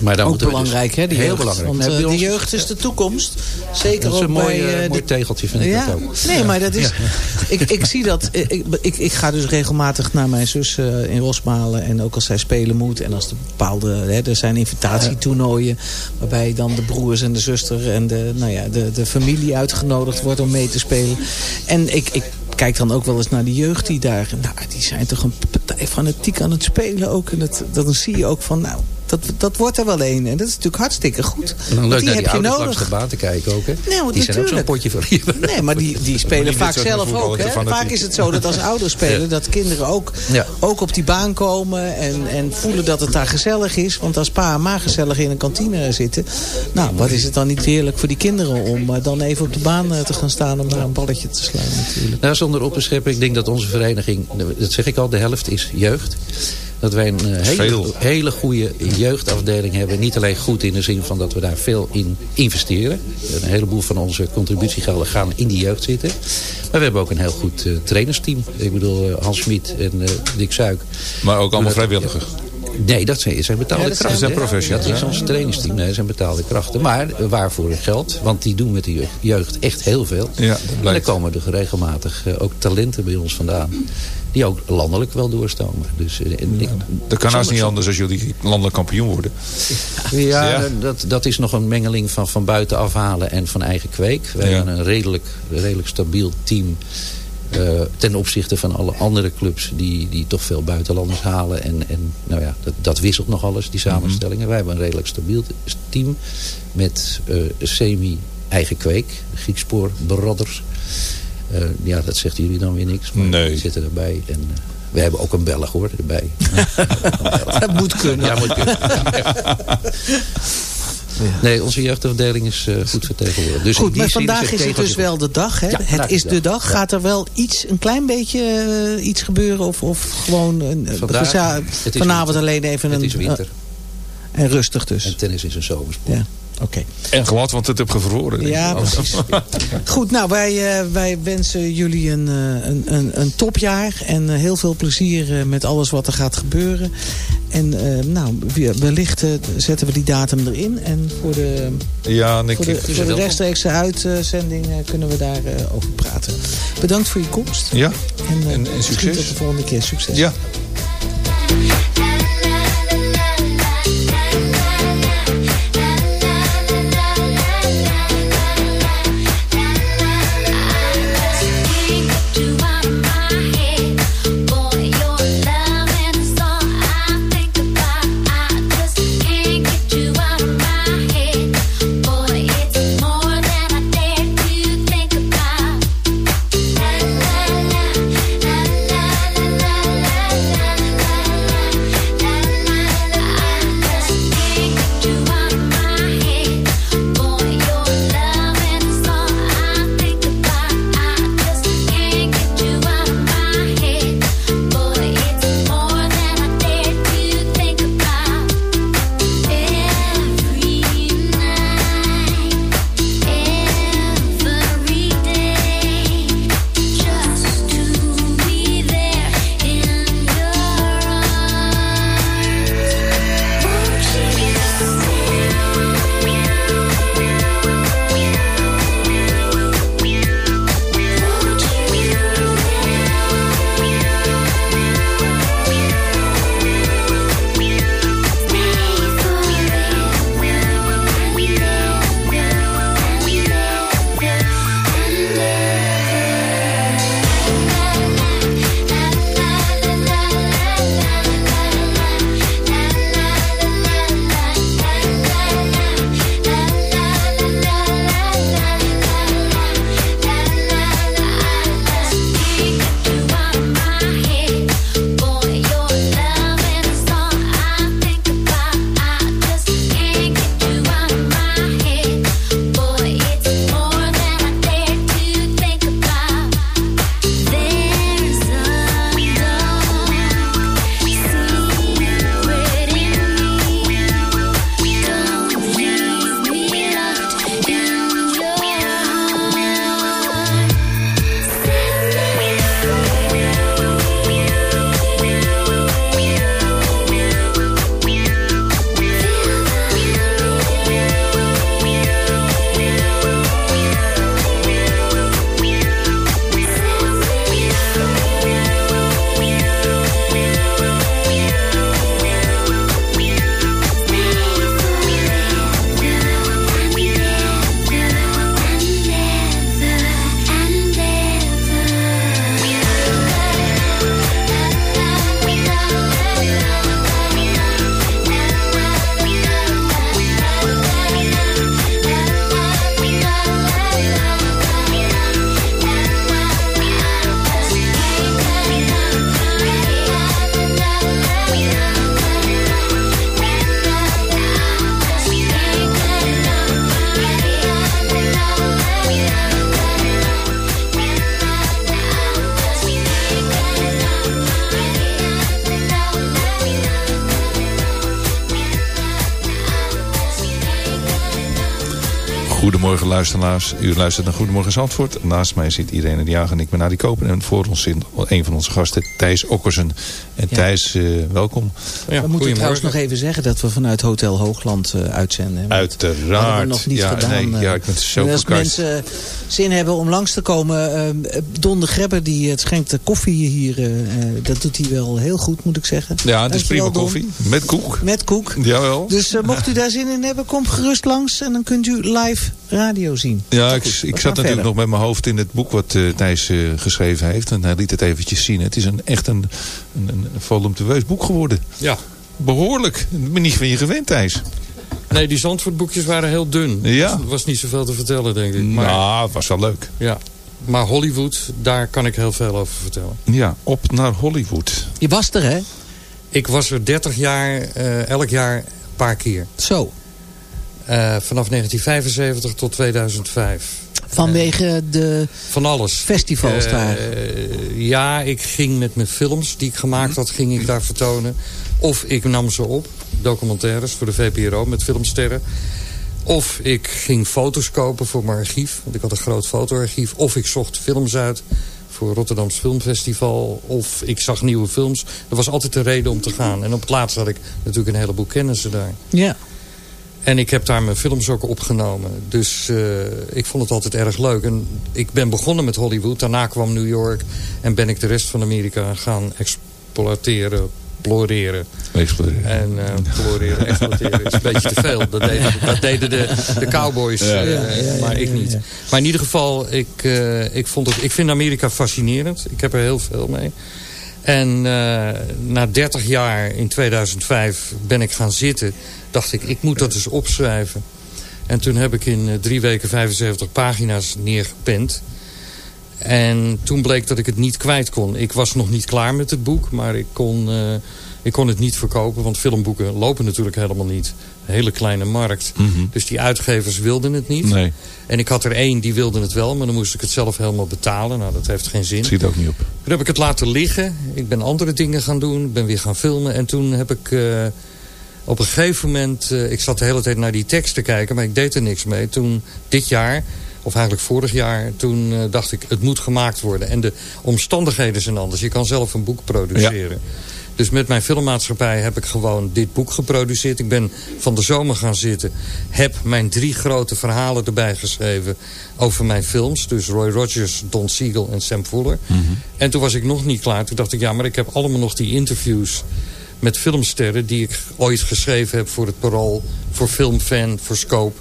Maar dan ook dus- belangrijk, hè? De Heel jeugd. belangrijk. Want eh, de jeugd is de toekomst. Zeker Dat is een mooi, bij... eh, mooi de- tegeltje, vind ik ja. dat ook. Nee, maar dat is... Ja. Ik, ik zie dat... Ik, ik, ik ga dus regelmatig naar mijn zus in Rosmalen. En ook als zij spelen moet. En als er bepaalde... Hè, er zijn invitatietoernooien. Waarbij dan de broers en de zuster en de, nou ja, de, de familie uitgenodigd wordt om mee te spelen. En ik, ik kijk dan ook wel eens naar de jeugd die daar... Nou, die zijn toch een partij fanatiek aan het spelen ook. En dat, dan zie je ook van, nou, dat, dat wordt er wel een. En dat is natuurlijk hartstikke goed. En dan leuk naar die ouders langs de baan te kijken ook. Hè? Die zijn ook zo'n potje van Nee, maar die, die spelen vaak zelf ook. Hè? Vaak is het zo dat als ouders spelen... dat kinderen ook, ook op die baan komen... En, en voelen dat het daar gezellig is. Want als pa en ma gezellig in een kantine zitten... nou, wat is het dan niet heerlijk voor die kinderen... om uh, dan even op de baan uh, te gaan staan... om daar een balletje te slaan natuurlijk. Nou, zonder op te scheppen. Ik denk dat onze vereniging... dat zeg ik al, de helft is jeugd dat wij een eh, hele, hele goede jeugdafdeling hebben. Niet alleen goed in de zin van dat we daar veel in investeren. Een heleboel van onze contributiegelden gaan in die jeugd zitten. Maar we hebben ook een heel goed uh, trainersteam. Ik bedoel, uh, Hans Schmid en Dick Suik. Maar ook allemaal vrijwilligers? Nee, dat zijn, zijn betaalde ja, dat krachten. Zijn professionals. Dat is ons trainingsteam. Nee, dat zijn betaalde krachten. Maar waarvoor geld? Want die doen met de jeugd echt heel veel. Ja, en dan komen er regelmatig ook talenten bij ons vandaan die ook landelijk wel doorstomen. Dus, eh, ik, dat kan als niet anders als jullie landelijk kampioen worden. Ja, ja, Dat, dat is nog een mengeling van, van buiten afhalen en van eigen kweek. We hebben een redelijk, redelijk stabiel team... Uh, ten opzichte van alle andere clubs die, die toch veel buitenlanders halen. En, en nou ja, dat, dat wisselt nog alles, die samenstellingen. Wij hebben een redelijk stabiel team met uh, semi-eigen kweek. Griekspoor, Brothers. Uh, ja, dat zegt jullie dan weer niks. Maar nee. die zitten erbij. En we hebben ook een Belg hoor, erbij. dat moet kunnen. Ja, moet kunnen. Nee, onze jeugdafdeling is uh, goed vertegenwoordigd. Dus goed, maar vandaag is het dus wel de dag. Hè? Ja, het is de dag. Gaat er wel iets, een klein beetje uh, iets gebeuren? Of, of gewoon een, vandaag, vanavond winter. alleen even het een... is winter. Uh, en rustig dus. En tennis is een zomersport. Ja. Oké. En glad, want het heb gevroren. Ja, precies. Goed, nou, wij, uh, wij wensen jullie een, een, een, een, topjaar. En heel veel plezier met alles wat er gaat gebeuren. En nou, wellicht zetten we die datum erin. En voor de, ja, voor de, voor de rechtstreekse uitzending kunnen we daar over praten. Bedankt voor je komst. Ja, en, en, en succes. tot de volgende keer. Succes. Ja. Luisteraars. U luistert naar Goedemorgen Zandvoort. Naast mij zit Irene de Jager en ik ben Adi Kopen. En voor ons zit een van onze gasten, Thijs Okkersen. En Thijs, uh, welkom. Ja, we moeten trouwens nog even zeggen dat we vanuit Hotel Hoogland uh, uitzenden. Uiteraard. Dat hebben we nog niet ja, gedaan. Nee, ja, ik ben zo en als mensen zin hebben om langs te komen. Uh, Don de Grebber die het schenkt de koffie hier. Uh, dat doet hij wel heel goed moet ik zeggen. Ja, het is prima koffie. Met koek. Met koek. Jawel. Dus mocht u daar zin in hebben, kom gerust langs. En dan kunt u live radio zien. Ja, ik, ik zat natuurlijk verder. nog met mijn hoofd in het boek wat uh, Thijs uh, geschreven heeft. En hij liet het eventjes zien. Het is een, echt een, een, een boek geworden. Ja. Behoorlijk. Ik ben niet van je gewend, Thijs. Nee, die Zandvoortboekjes waren heel dun. Ja. Er was niet zoveel te vertellen, denk ik. Maar, nou, het was wel leuk. Ja. Maar Hollywood, daar kan ik heel veel over vertellen. Ja, op naar Hollywood. Je was er, hè? Ik was er 30 jaar, uh, elk jaar een paar keer. Zo. Uh, vanaf 1975 tot 2005. Vanwege uh, de van alles. festivals uh, daar? Ja, ik ging met mijn films die ik gemaakt had, ging ik daar vertonen. Of ik nam ze op, documentaires voor de VPRO met filmsterren. Of ik ging foto's kopen voor mijn archief, want ik had een groot fotoarchief. Of ik zocht films uit voor Rotterdams Filmfestival. Of ik zag nieuwe films. Er was altijd een reden om te gaan. En op het laatst had ik natuurlijk een heleboel kennissen daar. Ja. En ik heb daar mijn films ook opgenomen. Dus uh, ik vond het altijd erg leuk. En ik ben begonnen met Hollywood. Daarna kwam New York. En ben ik de rest van Amerika gaan exploiteren. Ploreren. Exploreren. En uh, ploreren, exploiteren is een beetje te veel. Dat deden, dat deden de, de cowboys, ja, uh, ja, ja, maar ik niet. Maar in ieder geval, ik, uh, ik, vond het, ik vind Amerika fascinerend. Ik heb er heel veel mee. En uh, na 30 jaar, in 2005, ben ik gaan zitten. Dacht ik, ik moet dat eens opschrijven. En toen heb ik in uh, drie weken 75 pagina's neergepend. En toen bleek dat ik het niet kwijt kon. Ik was nog niet klaar met het boek, maar ik kon, uh, ik kon het niet verkopen. Want filmboeken lopen natuurlijk helemaal niet. Een hele kleine markt. Mm -hmm. Dus die uitgevers wilden het niet. Nee. En ik had er één, die wilde het wel. Maar dan moest ik het zelf helemaal betalen. Nou, dat heeft geen zin. Schiet ook niet op. Toen heb ik het laten liggen. Ik ben andere dingen gaan doen. Ik ben weer gaan filmen. En toen heb ik... Uh, op een gegeven moment... Uh, ik zat de hele tijd naar die tekst te kijken. Maar ik deed er niks mee. Toen dit jaar of eigenlijk vorig jaar, toen uh, dacht ik, het moet gemaakt worden. En de omstandigheden zijn anders. Je kan zelf een boek produceren. Ja. Dus met mijn filmmaatschappij heb ik gewoon dit boek geproduceerd. Ik ben van de zomer gaan zitten. Heb mijn drie grote verhalen erbij geschreven over mijn films. Dus Roy Rogers, Don Siegel en Sam Fuller. Mm -hmm. En toen was ik nog niet klaar. Toen dacht ik, ja, maar ik heb allemaal nog die interviews met filmsterren... die ik ooit geschreven heb voor het Parool, voor Filmfan, voor Scope...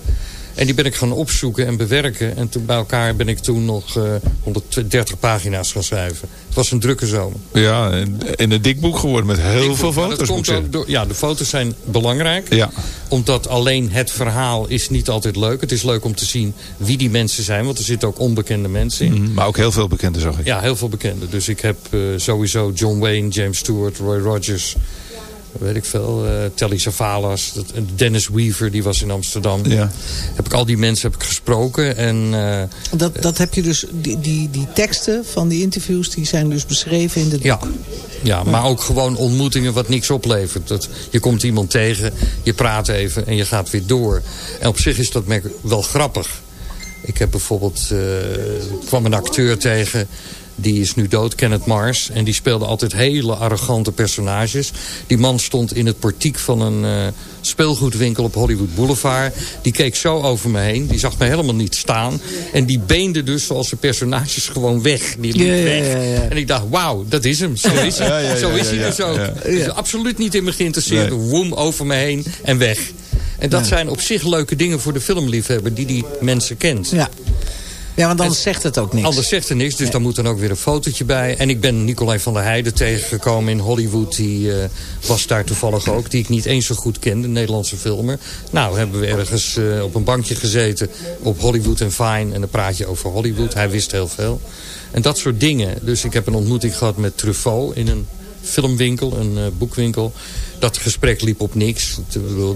En die ben ik gaan opzoeken en bewerken. En toen bij elkaar ben ik toen nog uh, 130 pagina's gaan schrijven. Het was een drukke zomer. Ja, en een dik boek geworden met heel veel foto's. Dat komt ook door, ja, de foto's zijn belangrijk. Ja. Omdat alleen het verhaal is niet altijd leuk. Het is leuk om te zien wie die mensen zijn. Want er zitten ook onbekende mensen in. Mm, maar ook heel veel bekende, zag ik. Ja, heel veel bekende. Dus ik heb uh, sowieso John Wayne, James Stewart, Roy Rogers weet ik veel, uh, Telly Savalas, Dennis Weaver, die was in Amsterdam. Ja. Heb ik al die mensen heb ik gesproken. En, uh, dat, dat heb je dus, die, die, die teksten van die interviews, die zijn dus beschreven in de ja. ja, maar ook gewoon ontmoetingen wat niks oplevert. Dat, je komt iemand tegen, je praat even en je gaat weer door. En op zich is dat wel grappig. Ik heb bijvoorbeeld, uh, kwam een acteur tegen die is nu dood, Kenneth Mars. En die speelde altijd hele arrogante personages. Die man stond in het portiek van een uh, speelgoedwinkel op Hollywood Boulevard. Die keek zo over me heen. Die zag me helemaal niet staan. En die beende dus zoals de personages gewoon weg. Die liep weg. En ik dacht, wauw, dat is hem. Zo is hij, zo is hij dus ook. Dus absoluut niet in me geïnteresseerd. Nee. Woem over me heen en weg. En dat zijn op zich leuke dingen voor de filmliefhebber die die mensen kent. Ja. Ja, want anders en, zegt het ook niks. Anders zegt er niks, dus dan moet dan ook weer een fotootje bij. En ik ben Nicolai van der Heijden tegengekomen in Hollywood. Die uh, was daar toevallig ook, die ik niet eens zo goed kende, een Nederlandse filmer. Nou, hebben we ergens uh, op een bankje gezeten op Hollywood en Fine. En dan praat je over Hollywood. Hij wist heel veel. En dat soort dingen. Dus ik heb een ontmoeting gehad met Truffaut in een filmwinkel, een uh, boekwinkel. dat gesprek liep op niks.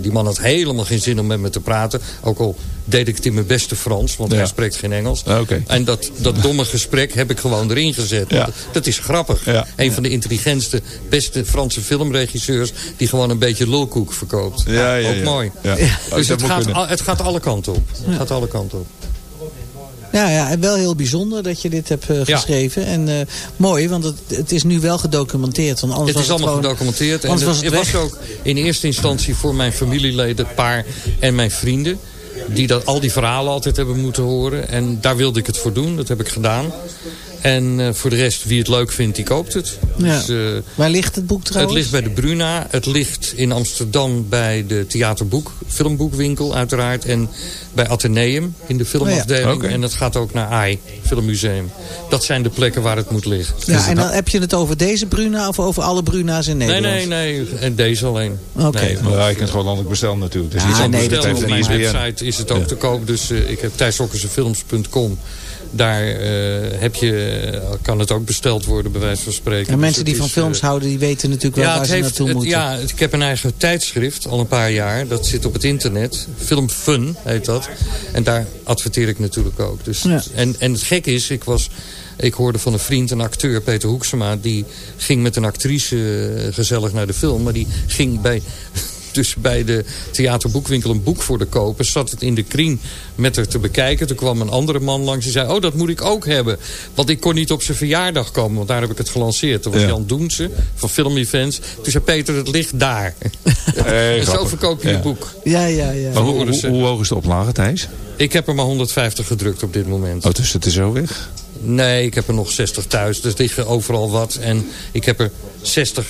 Die man had helemaal geen zin om met me te praten. Ook al deed ik het in mijn beste Frans, want hij spreekt geen Engels. En dat, dat domme gesprek heb ik gewoon erin gezet. Ja. Dat, is grappig. Een van de intelligentste, beste Franse filmregisseurs... die gewoon een beetje lulkoek verkoopt. Ja, ook mooi. Dus het gaat, het gaat alle kanten op. Het gaat alle kanten op. Ja, ja, en wel heel bijzonder dat je dit hebt uh, geschreven. En uh, mooi, want het, het, is nu wel gedocumenteerd. Want anders het is was allemaal het gedocumenteerd. En het, was, het was ook in eerste instantie voor mijn familieleden, paar en mijn vrienden. Die dat, al die verhalen altijd hebben moeten horen. En daar wilde ik het voor doen. Dat heb ik gedaan. En uh, voor de rest, wie het leuk vindt, die koopt het. Ja. Dus, uh, Waar ligt het boek trouwens? Het ligt bij de Bruna. Het ligt in Amsterdam bij de theaterboek, filmboekwinkel uiteraard. En bij Atheneum in de filmafdeling. Oh ja. okay. En het gaat ook naar AI, Filmmuseum. Dat zijn de plekken waar het moet liggen. Ja, dus en dan heb je het over deze Bruna of over alle Bruna's in Nederland? Nee, nee, nee. En deze alleen. Oké. Okay. Nee, ja, je kunt gewoon landelijk bestellen natuurlijk. Dus ja, iets nee, bestellen. Op mijn website is het ook ja. te koop. Dus uh, ik heb thijsokkersefilms.com daar uh, heb je, kan het ook besteld worden, bij wijze van spreken. En mensen dus die van is, films uh, houden, die weten natuurlijk wel ja, waar ze heeft, naartoe het, moeten. Ja, ik heb een eigen tijdschrift, al een paar jaar. Dat zit op het internet. Film Fun heet dat. En daar adverteer ik natuurlijk ook. Dus, ja. en, en het gek is, ik was... Ik hoorde van een vriend, een acteur, Peter Hoeksema... die ging met een actrice uh, gezellig naar de film... maar die ging bij dus bij de theaterboekwinkel een boek voor de kopen. Zat het in de kring met haar te bekijken. Toen kwam een andere man langs die zei... oh, dat moet ik ook hebben. Want ik kon niet op zijn verjaardag komen. Want daar heb ik het gelanceerd. Dat was ja. Jan Doense van Film Events. Toen zei Peter, het ligt daar. Hey, en zo verkoop je ja. het boek. Ja, ja, ja. Maar hoe, hoe, hoe hoog is de oplage, Thijs? Ik heb er maar 150 gedrukt op dit moment. Oh, dus het is zo weg? Nee, ik heb er nog 60 thuis. Dus liggen overal wat. En ik heb er 60,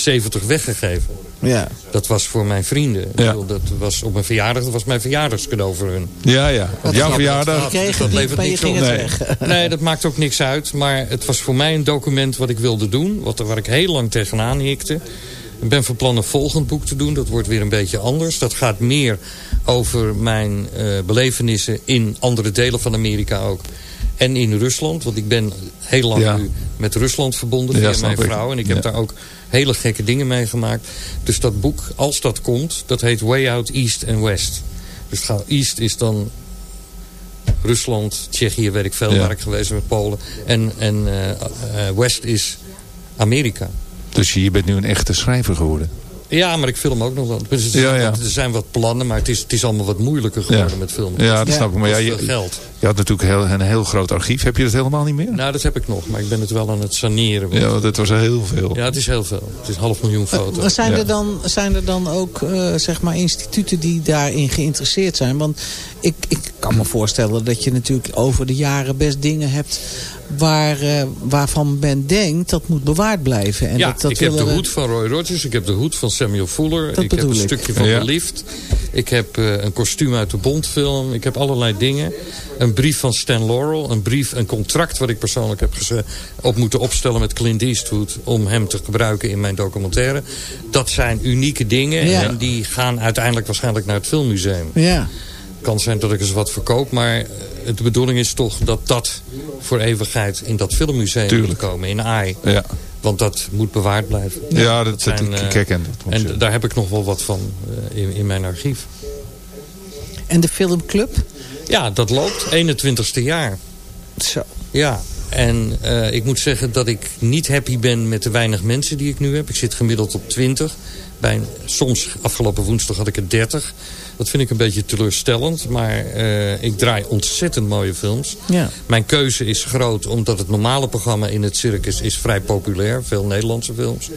70 weggegeven. Ja. Dat was voor mijn vrienden. Ja. Dat was op mijn verjaardag, dat was mijn verjaardagscadeau voor hun. Ja, ja. Op jouw verjaardag. Kreeg dat levert niks op. Nee. nee, dat maakt ook niks uit. Maar het was voor mij een document wat ik wilde doen. Wat, waar ik heel lang tegenaan hikte. Ik ben van plan een volgend boek te doen. Dat wordt weer een beetje anders. Dat gaat meer over mijn uh, belevenissen in andere delen van Amerika ook. En in Rusland. Want ik ben heel lang ja. nu met Rusland verbonden via ja, mijn vrouw. En ik heb ja. daar ook hele gekke dingen meegemaakt. Dus dat boek, als dat komt, dat heet Way Out East and West. Dus het gaat, East is dan Rusland, Tsjechië, weet ik veel, ja. waar ik geweest ben met Polen. En, en uh, uh, West is Amerika. Dus je bent nu een echte schrijver geworden? Ja, maar ik film ook nog wel. Dus er, ja, ja. er, zijn wat plannen, maar het is, het is allemaal wat moeilijker geworden ja. met filmen. Ja, dat snap ik. Maar ja, je, geld. Je had natuurlijk heel, een heel groot archief. Heb je dat helemaal niet meer? Nou, dat heb ik nog, maar ik ben het wel aan het saneren. Ja, want het was heel veel. Ja, het is heel veel. Het is een half miljoen foto's. Maar zijn, er dan, zijn er dan ook uh, zeg maar instituten die daarin geïnteresseerd zijn? Want ik, ik kan me voorstellen dat je natuurlijk over de jaren best dingen hebt waar, uh, waarvan men denkt dat moet bewaard blijven. En ja, dat, dat ik heb de hoed van Roy Rogers, ik heb de hoed van Samuel Fuller, dat ik heb een ik. stukje van ja. de lift, ik heb uh, een kostuum uit de Bondfilm, ik heb allerlei dingen. Een brief van Stan Laurel, een brief, een contract wat ik persoonlijk heb op moeten opstellen met Clint Eastwood om hem te gebruiken in mijn documentaire. Dat zijn unieke dingen ja. en die gaan uiteindelijk waarschijnlijk naar het filmmuseum. Ja kan zijn dat ik eens wat verkoop. Maar de bedoeling is toch dat dat voor eeuwigheid in dat filmmuseum Tuurlijk. moet komen. In AI. Ja. Want dat moet bewaard blijven. Ja, ja dat, dat, zijn, ik herken dat. En daar heb ik nog wel wat van uh, in, in mijn archief. En de filmclub? Ja, dat loopt. 21ste jaar. Zo. Ja, en uh, ik moet zeggen dat ik niet happy ben met de weinig mensen die ik nu heb. Ik zit gemiddeld op 20. Bij, soms, afgelopen woensdag had ik er 30. Dat vind ik een beetje teleurstellend. Maar uh, ik draai ontzettend mooie films. Ja. Mijn keuze is groot omdat het normale programma in het circus is vrij populair. Veel Nederlandse films.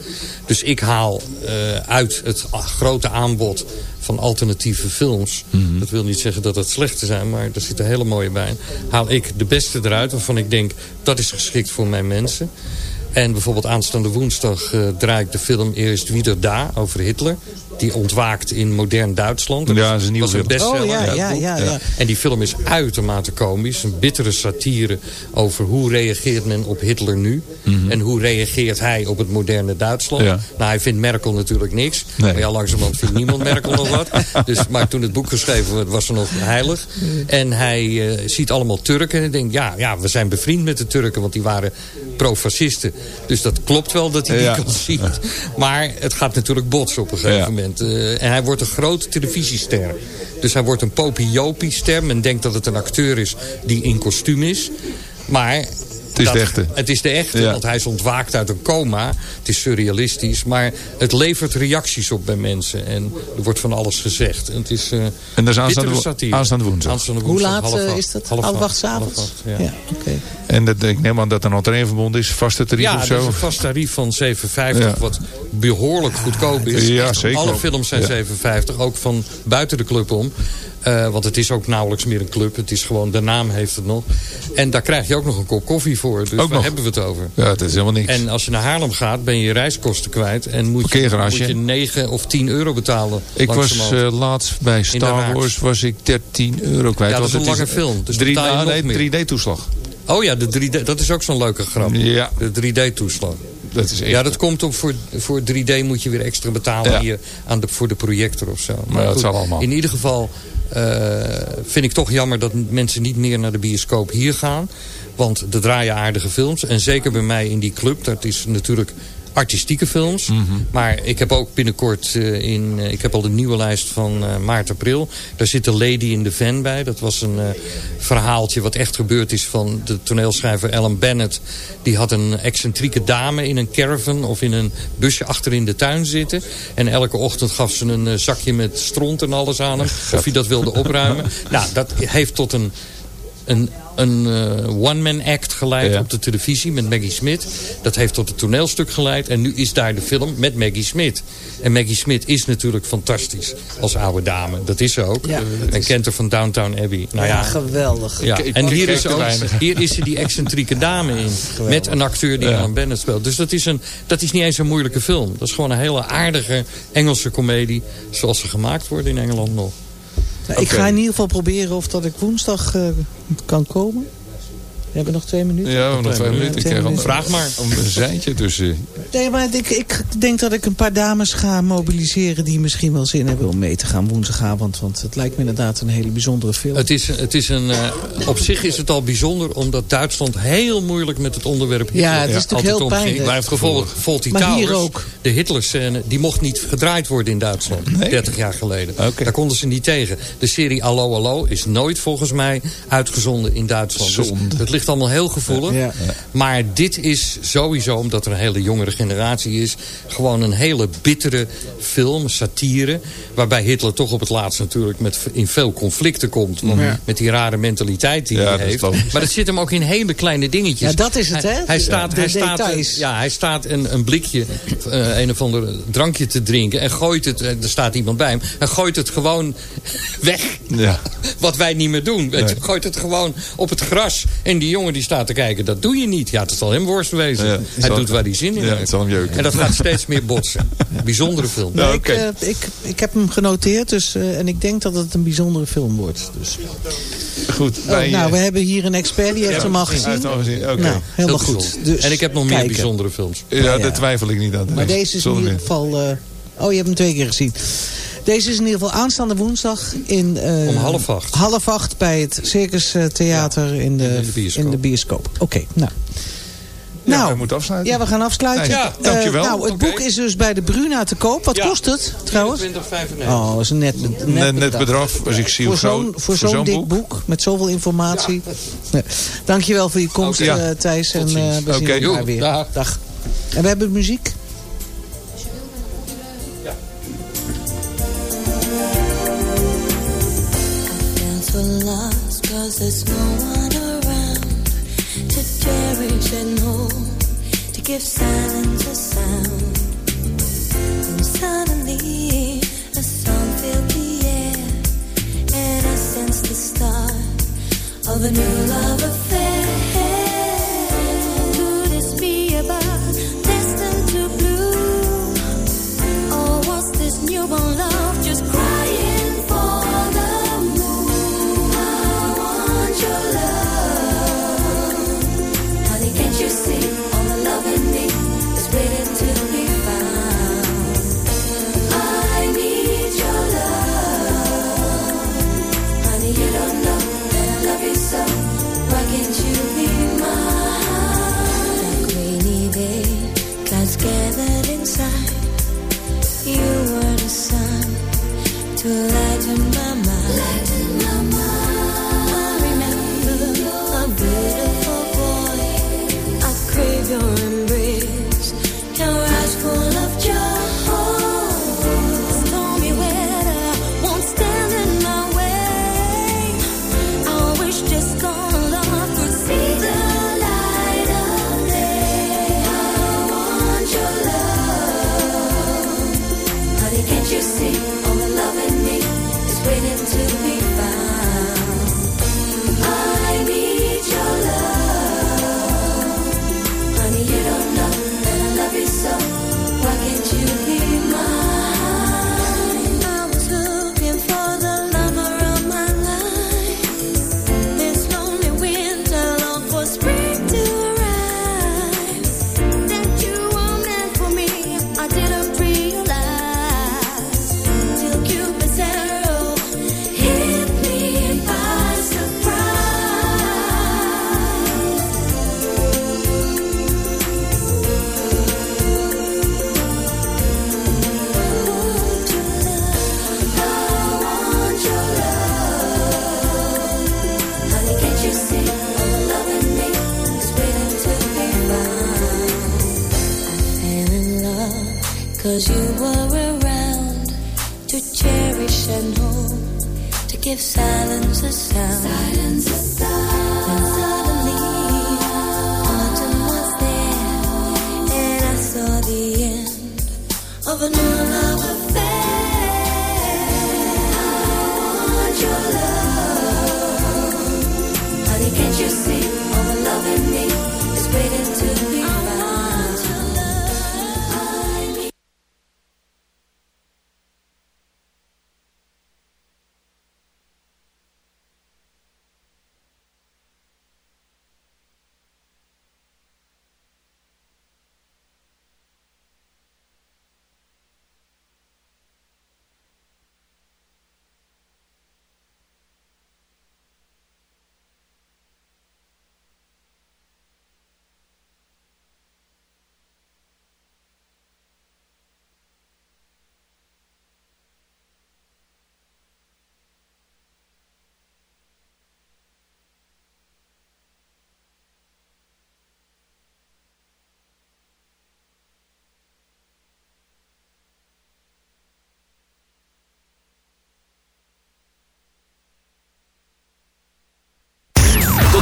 Dus ik haal uh, uit het grote aanbod van alternatieve films. Mm -hmm. Dat wil niet zeggen dat het slechte zijn, maar er zitten hele mooie bij. Haal ik de beste eruit waarvan ik denk dat is geschikt voor mijn mensen. En bijvoorbeeld aanstaande woensdag uh, draai ik de film Eerst Wieder Da over Hitler. Die ontwaakt in modern Duitsland. Ja, dat is een een film. bestseller. Oh, ja, ja, ja, ja. En die film is uitermate komisch. Een bittere satire over hoe reageert men op Hitler nu. Mhm. En hoe reageert hij op het moderne Duitsland. Ja. Nou, hij vindt Merkel natuurlijk niks. Nee. Maar ja, langzamerhand vindt niemand Merkel nog wat. Dus, maar toen het boek geschreven werd, was ze nog heilig. En hij eh, ziet allemaal Turken. En denkt, ja, ja, we zijn bevriend met de Turken. Want die waren pro-fascisten. Dus dat klopt wel dat hij Ja. die kant ziet. Maar het gaat natuurlijk botsen op een gegeven Ja. moment. Eh, en hij wordt een grote televisiester. Dus hij wordt een popiopie-ster. Men denkt dat het een acteur is die in kostuum is. Maar... Het is dat- de echte. Het is de echte, Ja. want hij is ontwaakt uit een coma. Het is surrealistisch, maar het levert reacties op bij mensen. En er wordt van alles gezegd. En het is eh En dat is aanstaande, wo- aanstaande woensdag. Aanstaande Hoe woensdag, laat half eh, is dat? Half Half acht, half ja. Ja, oké. En dat, ik neem aan dat er een entreeverbond is. Vaste tarief Ja, of zo. is een vast tarief van 7,50, Ja. wat behoorlijk goedkoop is. Ja, zeker. Alle films zijn Ja. 7,50, ook van buiten de club om. Eh, want het is ook nauwelijks meer een club. Het is gewoon, de naam heeft het nog. En daar krijg je ook nog een kop koffie voor. Dus Ook nog. hebben we het over? Ja, het is helemaal niks. En als je naar Haarlem gaat, ben je je reiskosten kwijt. En moet je, moet je 9 of 10 euro betalen. ik was eh, laatst bij Star. Wars was ik 13 euro kwijt. Ja, dat is een lange film, dus drie, betaal je ah, nee. 3D-toeslag. Oh ja, de 3D, dat is ook zo'n leuke grap. Ja. De 3D-toeslag. Dat is echt... Ja, dat komt op voor, voor 3D moet je weer extra betalen Ja. hier aan de, voor de projector of zo. Maar dat goed, zal allemaal. In ieder geval vind ik toch jammer dat mensen niet meer naar de bioscoop hier gaan. Want er draaien aardige films. En zeker bij mij in die club, dat is natuurlijk artistieke films. Mhm. Maar ik heb ook binnenkort eh, in... eh, ik heb al de nieuwe lijst van eh, maart, april. Daar zit de Lady in the Van bij. Dat was een verhaaltje wat echt gebeurd is van de toneelschrijver Ellen Bennett. Die had een excentrieke dame in een caravan of in een busje achter in de tuin zitten. En elke ochtend gaf ze een zakje met stront en alles aan hem. Of hij dat wilde opruimen. nou, dat heeft tot een een, een eh, one-man act geleid Ja. op de televisie met Maggie Smith. Dat heeft tot een toneelstuk geleid. En nu is daar de film met Maggie Smith. En Maggie Smith is natuurlijk fantastisch als oude dame. Dat is ze ook. Ja. en kent haar van Downtown Abbey. Nou ja, ja, geweldig. ja. En hier is, ook, hier is ze die excentrieke dame in. Met een acteur die Ja. Alan Bennett speelt. Dus dat is, een, dat is niet eens een moeilijke film. Dat is gewoon een hele aardige Engelse komedie. Zoals ze gemaakt worden in Engeland nog. Nou, Ik ga in ieder geval proberen of dat ik woensdag eh, kan komen. We hebben nog twee minuten. Ja, we hebben nog twee minuten. Ik krijg minuten. Vraag maar. een zijntje tussen. Nee, maar ik, ik denk dat ik een paar dames ga mobiliseren... die misschien wel zin hebben om mee te gaan woensdagavond. Want het lijkt me inderdaad een hele bijzondere film. Het is, het is een, eh, op zich is het al bijzonder omdat Duitsland heel moeilijk met het onderwerp Hitler Ja, het is natuurlijk altijd heel omging. pijnlijk. Wij bijvoorbeeld Fawlty Maar hier Towers, ook. de Hitler-scène, die mocht niet gedraaid worden in Duitsland. 30 jaar geleden. Daar konden ze niet tegen. De serie Allo Allo is nooit volgens mij uitgezonden in Duitsland. Dus het ligt allemaal heel gevoelig. Ja. Maar dit is sowieso, omdat er een hele jongere generatie is... gewoon een hele bittere film, satire... waarbij Hitler toch op het laatst natuurlijk met, in veel conflicten komt. Want Ja. Met die rare mentaliteit die Ja, hij heeft. logisch. Maar dat zit hem ook in hele kleine dingetjes. Ja, dat is het, Hij- hè? Hij staat, hij staat, ja, hij staat een, een blikje, eh, een of ander drankje te drinken... en gooit het, eh, er staat iemand bij hem... en gooit het gewoon weg. Ja. Wat wij niet meer doen. Weet je, Nee. gooit het gewoon op het gras. En die jongen die staat te kijken, dat doe je niet. Ja, het zal hem worst wezen. Ja, hij zal- doet waar hij zin in Ja, heeft. zal hem jeuken. En dat gaat steeds meer botsen. Bijzondere film. Nee, oké. ik, eh, ik, ik heb hem genoteerd dus, eh, en ik denk dat het een bijzondere film wordt. Dus. Goed. Oh, wij, nou, eh, we hebben hier een expert, die heeft hem al hij gezien. heeft het al gezien. Oké. Nou, helemaal Heel goed. Dus en ik heb nog meer kijken. bijzondere films. Ja, Ja. daar twijfel ik niet aan. Maar deze is in ieder geval... eh, oh, je hebt hem twee keer gezien. Deze is in ieder geval aanstaande woensdag in... eh, Om half acht. Half acht bij het Circus eh, Theater in, de, in de bioscoop. in de bioscoop. Oké, nou. Ja, nou, we moeten afsluiten. ja, we gaan afsluiten. Ja, Eh, dankjewel. nou, het boek is dus bij de Bruna te koop. Wat Ja. kost het, trouwens? 20,95. Oh, dat is een net, net, Net, net bedrag. bedrag, als ik zie Voor zo'n groot- voor zo'n dik boek. met zoveel informatie. Ja. Dankjewel voor je komst, Thijs. En ziens. we zien Oké. elkaar weer. dag. Dag. En we hebben muziek. So lost cause there's no one around to cherish and hold, to give silence a sound. And suddenly a song filled the air, and I sensed the start of a new love affair. Cause you were around to cherish and hold, to give silence a sound. Silence a sound. And suddenly, autumn was there, and I saw the end of a